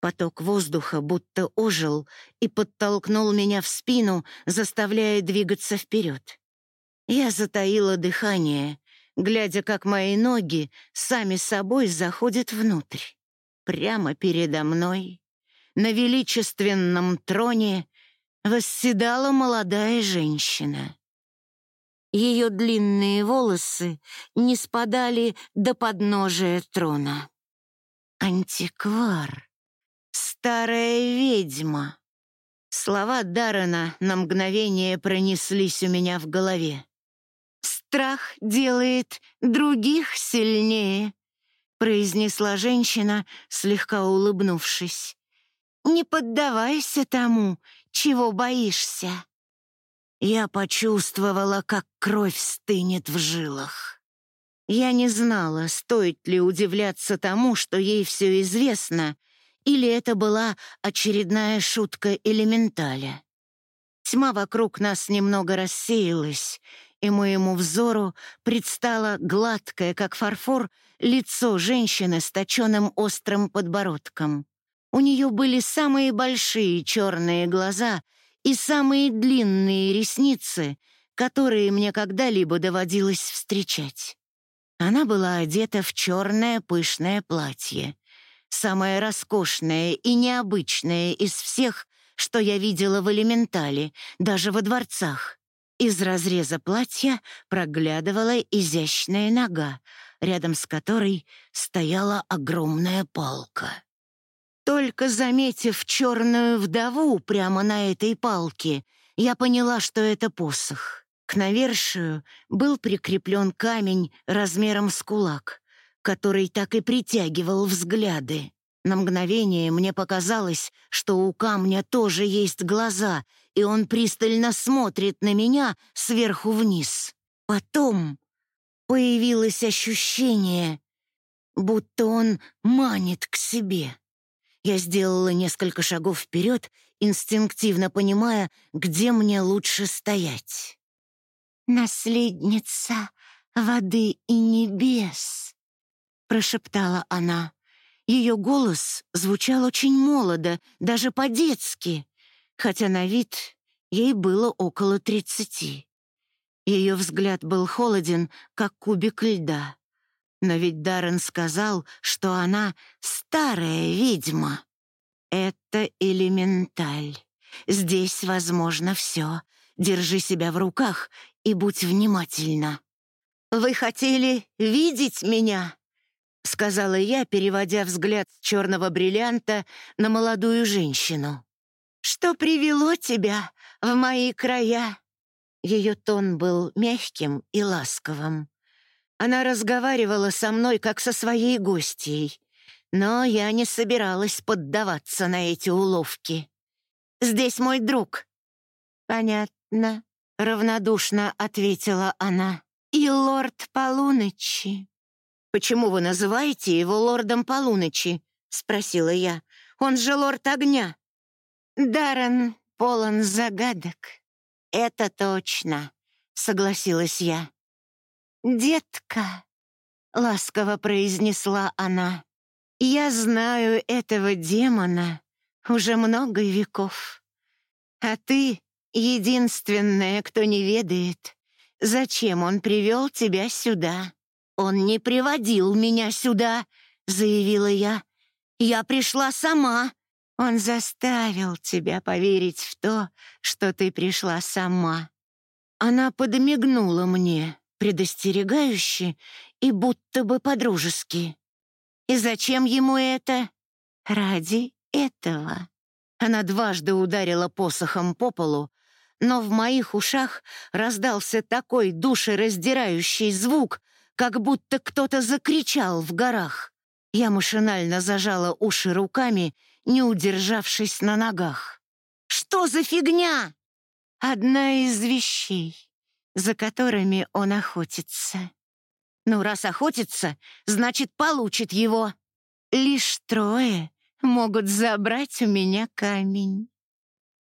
[SPEAKER 1] Поток воздуха будто ожил и подтолкнул меня в спину, заставляя двигаться вперед. Я затаила дыхание, глядя, как мои ноги сами собой заходят внутрь. Прямо передо мной, на величественном троне, восседала молодая женщина. Ее длинные волосы не спадали до подножия трона. Антиквар. Старая ведьма. Слова Даррена на мгновение пронеслись у меня в голове. «Страх делает других сильнее», — произнесла женщина, слегка улыбнувшись. «Не поддавайся тому, чего боишься». Я почувствовала, как кровь стынет в жилах. Я не знала, стоит ли удивляться тому, что ей все известно, или это была очередная шутка элементаля. Тьма вокруг нас немного рассеялась, и моему взору предстало гладкое, как фарфор, лицо женщины с точенным острым подбородком. У нее были самые большие черные глаза — и самые длинные ресницы, которые мне когда-либо доводилось встречать. Она была одета в черное пышное платье, самое роскошное и необычное из всех, что я видела в элементале, даже во дворцах. Из разреза платья проглядывала изящная нога, рядом с которой стояла огромная палка. Только заметив черную вдову прямо на этой палке, я поняла, что это посох. К навершию был прикреплен камень размером с кулак, который так и притягивал взгляды. На мгновение мне показалось, что у камня тоже есть глаза, и он пристально смотрит на меня сверху вниз. Потом появилось ощущение, будто он манит к себе. Я сделала несколько шагов вперед, инстинктивно понимая, где мне лучше стоять. «Наследница воды и небес», — прошептала она. Ее голос звучал очень молодо, даже по-детски, хотя на вид ей было около тридцати. Ее взгляд был холоден, как кубик льда. Но ведь Даррен сказал, что она старая ведьма. Это элементаль. Здесь возможно все. Держи себя в руках и будь внимательна. «Вы хотели видеть меня?» — сказала я, переводя взгляд с черного бриллианта на молодую женщину. «Что привело тебя в мои края?» Ее тон был мягким и ласковым. Она разговаривала со мной, как со своей гостьей, но я не собиралась поддаваться на эти уловки. «Здесь мой друг». «Понятно», — равнодушно ответила она. «И лорд Полуночи». «Почему вы называете его лордом Полуночи?» — спросила я. «Он же лорд огня». «Даррен полон загадок». «Это точно», — согласилась я. «Детка», — ласково произнесла она, — «я знаю этого демона уже много веков. А ты — единственная, кто не ведает, зачем он привел тебя сюда. Он не приводил меня сюда», — заявила я. «Я пришла сама». Он заставил тебя поверить в то, что ты пришла сама. Она подмигнула мне, предостерегающе и будто бы подружески. И зачем ему это? Ради этого. Она дважды ударила посохом по полу, но в моих ушах раздался такой душераздирающий звук, как будто кто-то закричал в горах. Я машинально зажала уши руками, не удержавшись на ногах. «Что за фигня?» «Одна из вещей, за которыми он охотится. Ну, раз охотится, значит, получит его. лишь трое могут забрать у меня камень».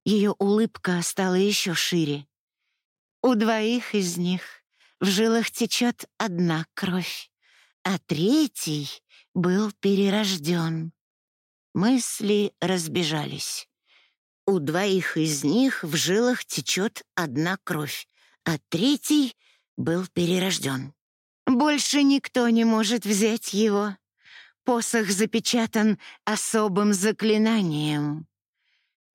[SPEAKER 1] Ее улыбка стала еще шире. У двоих из них в жилах течет одна кровь, а третий был перерожден. Мысли разбежались. У двоих из них в жилах течет одна кровь, а третий был перерожден. Больше никто не может взять его. Посох запечатан особым заклинанием.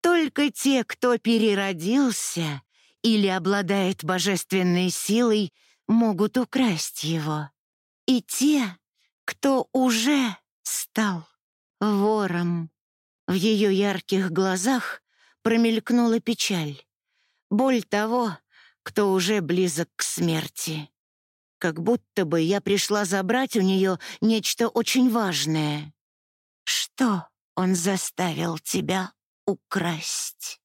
[SPEAKER 1] Только те, кто переродился или обладает божественной силой, могут украсть его. И те, кто уже стал вором. В ее ярких глазах промелькнула печаль. Боль того, кто уже близок к смерти. Как будто бы я пришла забрать у нее нечто очень важное. Что он заставил тебя украсть?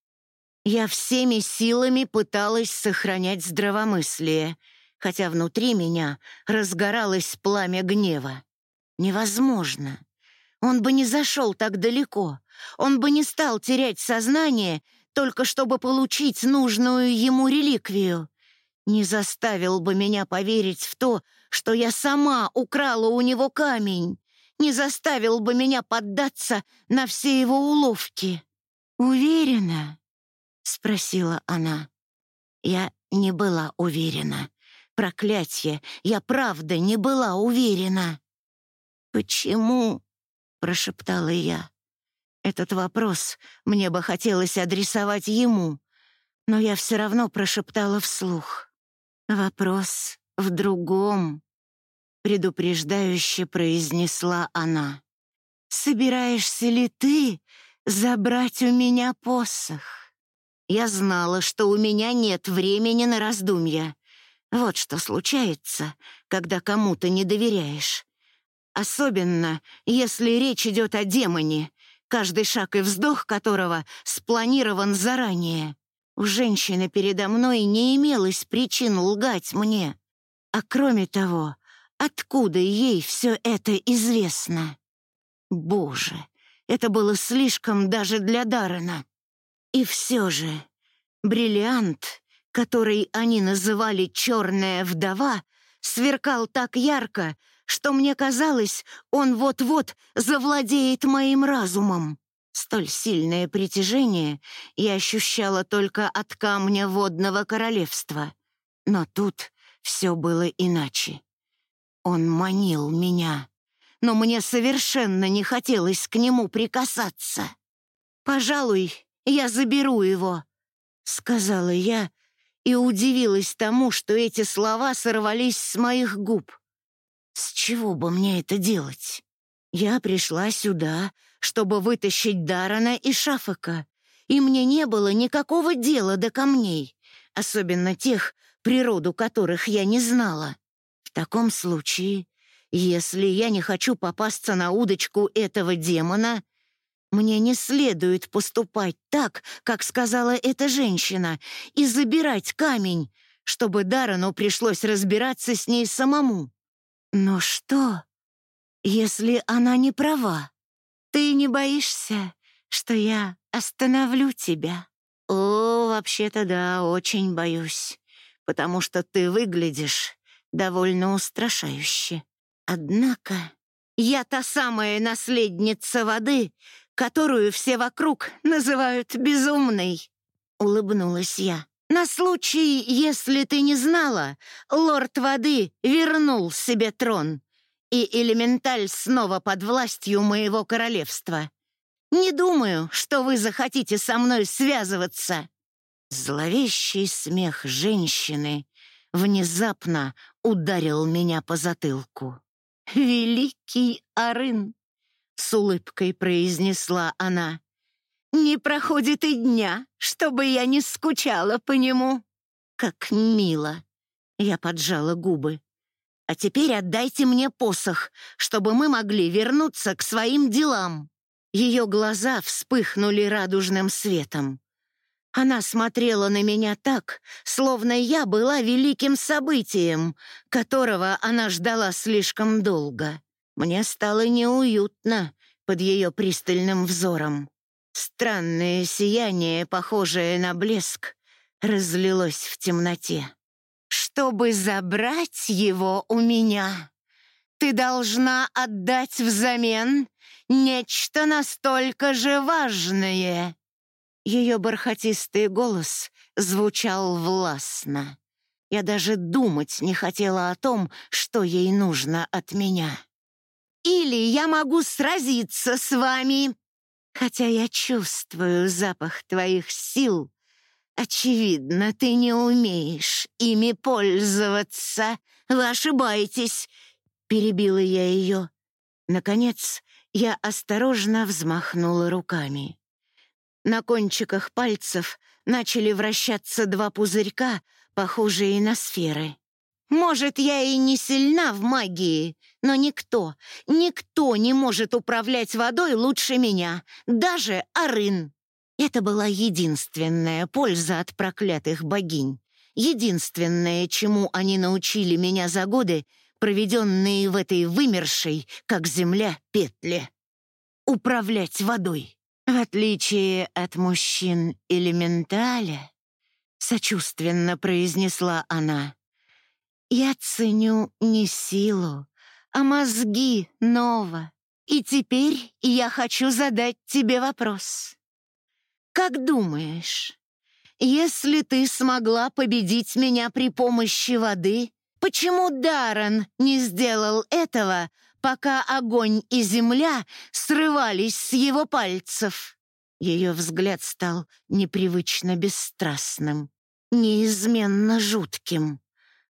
[SPEAKER 1] Я всеми силами пыталась сохранять здравомыслие, хотя внутри меня разгоралось пламя гнева. Невозможно. Он бы не зашел так далеко. Он бы не стал терять сознание, только чтобы получить нужную ему реликвию. Не заставил бы меня поверить в то, что я сама украла у него камень. Не заставил бы меня поддаться на все его уловки. «Уверена?» — спросила она. Я не была уверена. Проклятье, я правда не была уверена. «Почему?» прошептала я. Этот вопрос мне бы хотелось адресовать ему, но я все равно прошептала вслух. Вопрос в другом, предупреждающе произнесла она. Собираешься ли ты забрать у меня посох? Я знала, что у меня нет времени на раздумья. Вот что случается, когда кому-то не доверяешь. Особенно, если речь идет о демоне, каждый шаг и вздох которого спланирован заранее. У женщины передо мной не имелось причин лгать мне. А кроме того, откуда ей все это известно? Боже, это было слишком даже для Даррена. И все же, бриллиант, который они называли «черная вдова», сверкал так ярко, что мне казалось, он вот-вот завладеет моим разумом. Столь сильное притяжение я ощущала только от камня водного королевства. Но тут все было иначе. Он манил меня, но мне совершенно не хотелось к нему прикасаться. «Пожалуй, я заберу его», — сказала я и удивилась тому, что эти слова сорвались с моих губ. С чего бы мне это делать? Я пришла сюда, чтобы вытащить Дарана и Шафака, и мне не было никакого дела до камней, особенно тех, природу которых я не знала. В таком случае, если я не хочу попасться на удочку этого демона, мне не следует поступать так, как сказала эта женщина, и забирать камень, чтобы Дарану пришлось разбираться с ней самому. Но что, если она не права? Ты не боишься, что я остановлю тебя? О, вообще-то да, очень боюсь, потому что ты выглядишь довольно устрашающе. Однако я та самая наследница воды, которую все вокруг называют безумной, улыбнулась я. На случай, если ты не знала, лорд воды вернул себе трон, и элементаль снова под властью моего королевства. Не думаю, что вы захотите со мной связываться. Зловещий смех женщины внезапно ударил меня по затылку. «Великий Арын!» — с улыбкой произнесла она. Не проходит и дня, чтобы я не скучала по нему. Как мило. Я поджала губы. А теперь отдайте мне посох, чтобы мы могли вернуться к своим делам. Ее глаза вспыхнули радужным светом. Она смотрела на меня так, словно я была великим событием, которого она ждала слишком долго. Мне стало неуютно под ее пристальным взором. Странное сияние, похожее на блеск, разлилось в темноте. «Чтобы забрать его у меня, ты должна отдать взамен нечто настолько же важное». Ее бархатистый голос звучал властно. Я даже думать не хотела о том, что ей нужно от меня. «Или я могу сразиться с вами, хотя я чувствую запах твоих сил. Очевидно, ты не умеешь ими пользоваться. Вы ошибаетесь, перебила я ее. Наконец, я осторожно взмахнула руками. На кончиках пальцев начали вращаться два пузырька, похожие на сферы. Может, я и не сильна в магии, но никто, никто не может управлять водой лучше меня, даже Арын. Это была единственная польза от проклятых богинь. Единственное, чему они научили меня за годы, проведенные в этой вымершей, как земля, петле. Управлять водой. В отличие от мужчин элементаля, сочувственно произнесла она, я ценю не силу, а мозги Нова. И теперь я хочу задать тебе вопрос. Как думаешь, если ты смогла победить меня при помощи воды, почему Даррен не сделал этого, пока огонь и земля срывались с его пальцев? Ее взгляд стал непривычно бесстрастным, неизменно жутким.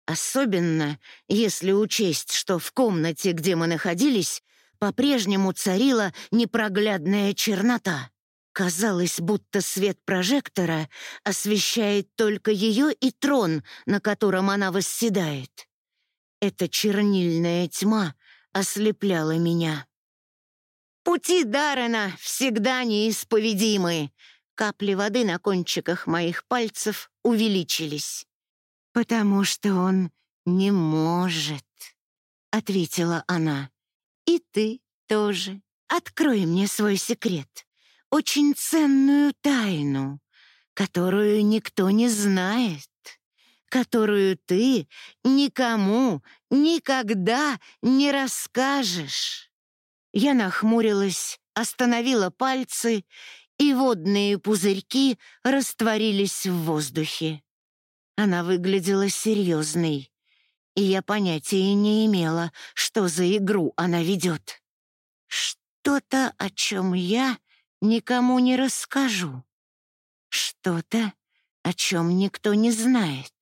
[SPEAKER 1] Особенно, если учесть, что в комнате, где мы находились, по-прежнему царила непроглядная чернота. Казалось, будто свет прожектора освещает только ее и трон, на котором она восседает. Эта чернильная тьма ослепляла меня. Пути Даррена всегда неисповедимы. Капли воды на кончиках моих пальцев увеличились. «Потому что он не может», — ответила она. «И ты тоже. Открой мне свой секрет, очень ценную тайну, которую никто не знает, которую ты никому никогда не расскажешь». Я нахмурилась, остановила пальцы, и водные пузырьки растворились в воздухе. Она выглядела серьезной, и я понятия не имела, что за игру она ведет. Что-то, о чем я никому не расскажу. Что-то, о чем никто не знает.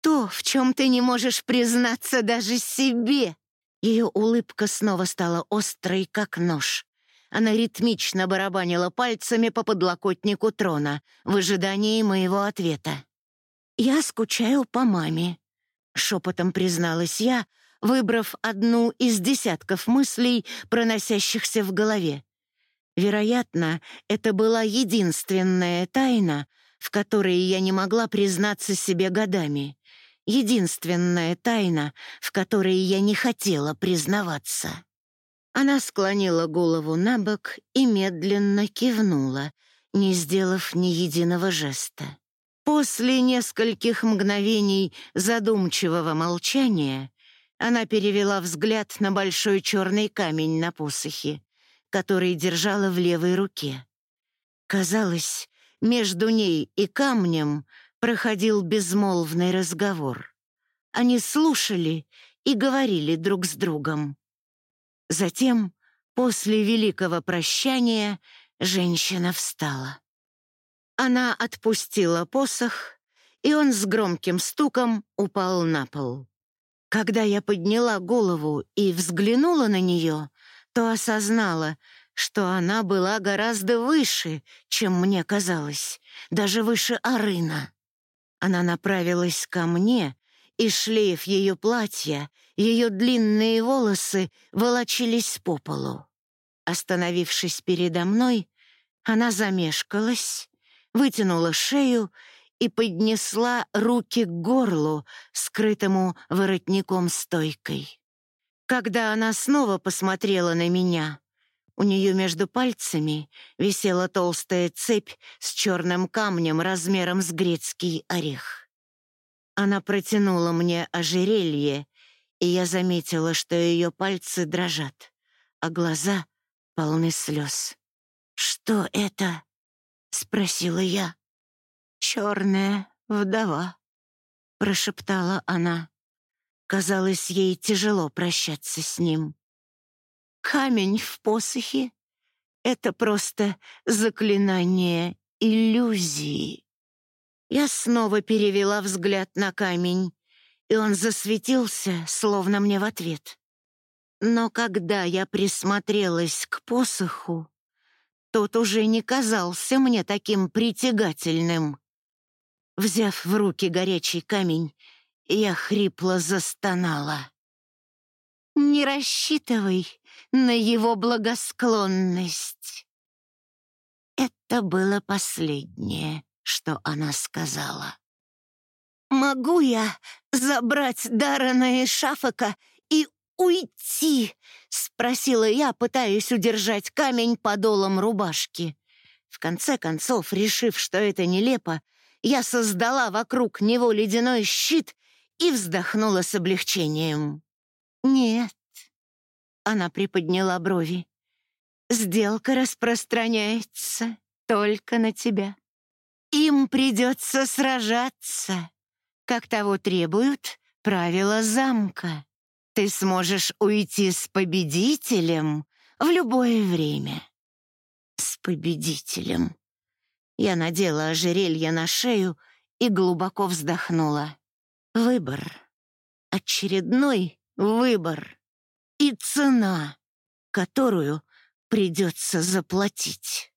[SPEAKER 1] То, в чем ты не можешь признаться даже себе. Ее улыбка снова стала острой, как нож. Она ритмично барабанила пальцами по подлокотнику трона в ожидании моего ответа. «Я скучаю по маме», — шепотом призналась я, выбрав одну из десятков мыслей, проносящихся в голове. Вероятно, это была единственная тайна, в которой я не могла признаться себе годами. Единственная тайна, в которой я не хотела признаваться. Она склонила голову на бок и медленно кивнула, не сделав ни единого жеста. После нескольких мгновений задумчивого молчания она перевела взгляд на большой черный камень на посохе, который держала в левой руке. Казалось, между ней и камнем проходил безмолвный разговор. Они слушали и говорили друг с другом. Затем, после великого прощания, женщина встала. Она отпустила посох, и он с громким стуком упал на пол. Когда я подняла голову и взглянула на нее, то осознала, что она была гораздо выше, чем мне казалось, даже выше Арына. Она направилась ко мне, и шлейф ее платья, ее длинные волосы волочились по полу. Остановившись передо мной, она замешкалась, вытянула шею и поднесла руки к горлу, скрытому воротником стойкой. Когда она снова посмотрела на меня, у нее между пальцами висела толстая цепь с черным камнем размером с грецкий орех. Она протянула мне ожерелье, и я заметила, что ее пальцы дрожат, а глаза полны слез. «Что это?» — спросила я. «Черная вдова», — прошептала она. Казалось, ей тяжело прощаться с ним. Камень в посохе — это просто заклинание иллюзии. Я снова перевела взгляд на камень, и он засветился, словно мне в ответ. Но когда я присмотрелась к посоху, тот уже не казался мне таким притягательным. Взяв в руки горячий камень, я хрипло застонала. «Не рассчитывай на его благосклонность». Это было последнее, что она сказала. «Могу я забрать Даррена и Шафака уйти?» — спросила я, пытаясь удержать камень подолом рубашки. В конце концов, решив, что это нелепо, я создала вокруг него ледяной щит и вздохнула с облегчением. «Нет», — она приподняла брови, — «сделка распространяется только на тебя. Им придется сражаться, как того требуют правила замка. Ты сможешь уйти с победителем в любое время». «С победителем». Я надела ожерелье на шею и глубоко вздохнула. Выбор. Очередной выбор. И цена, которую придется заплатить.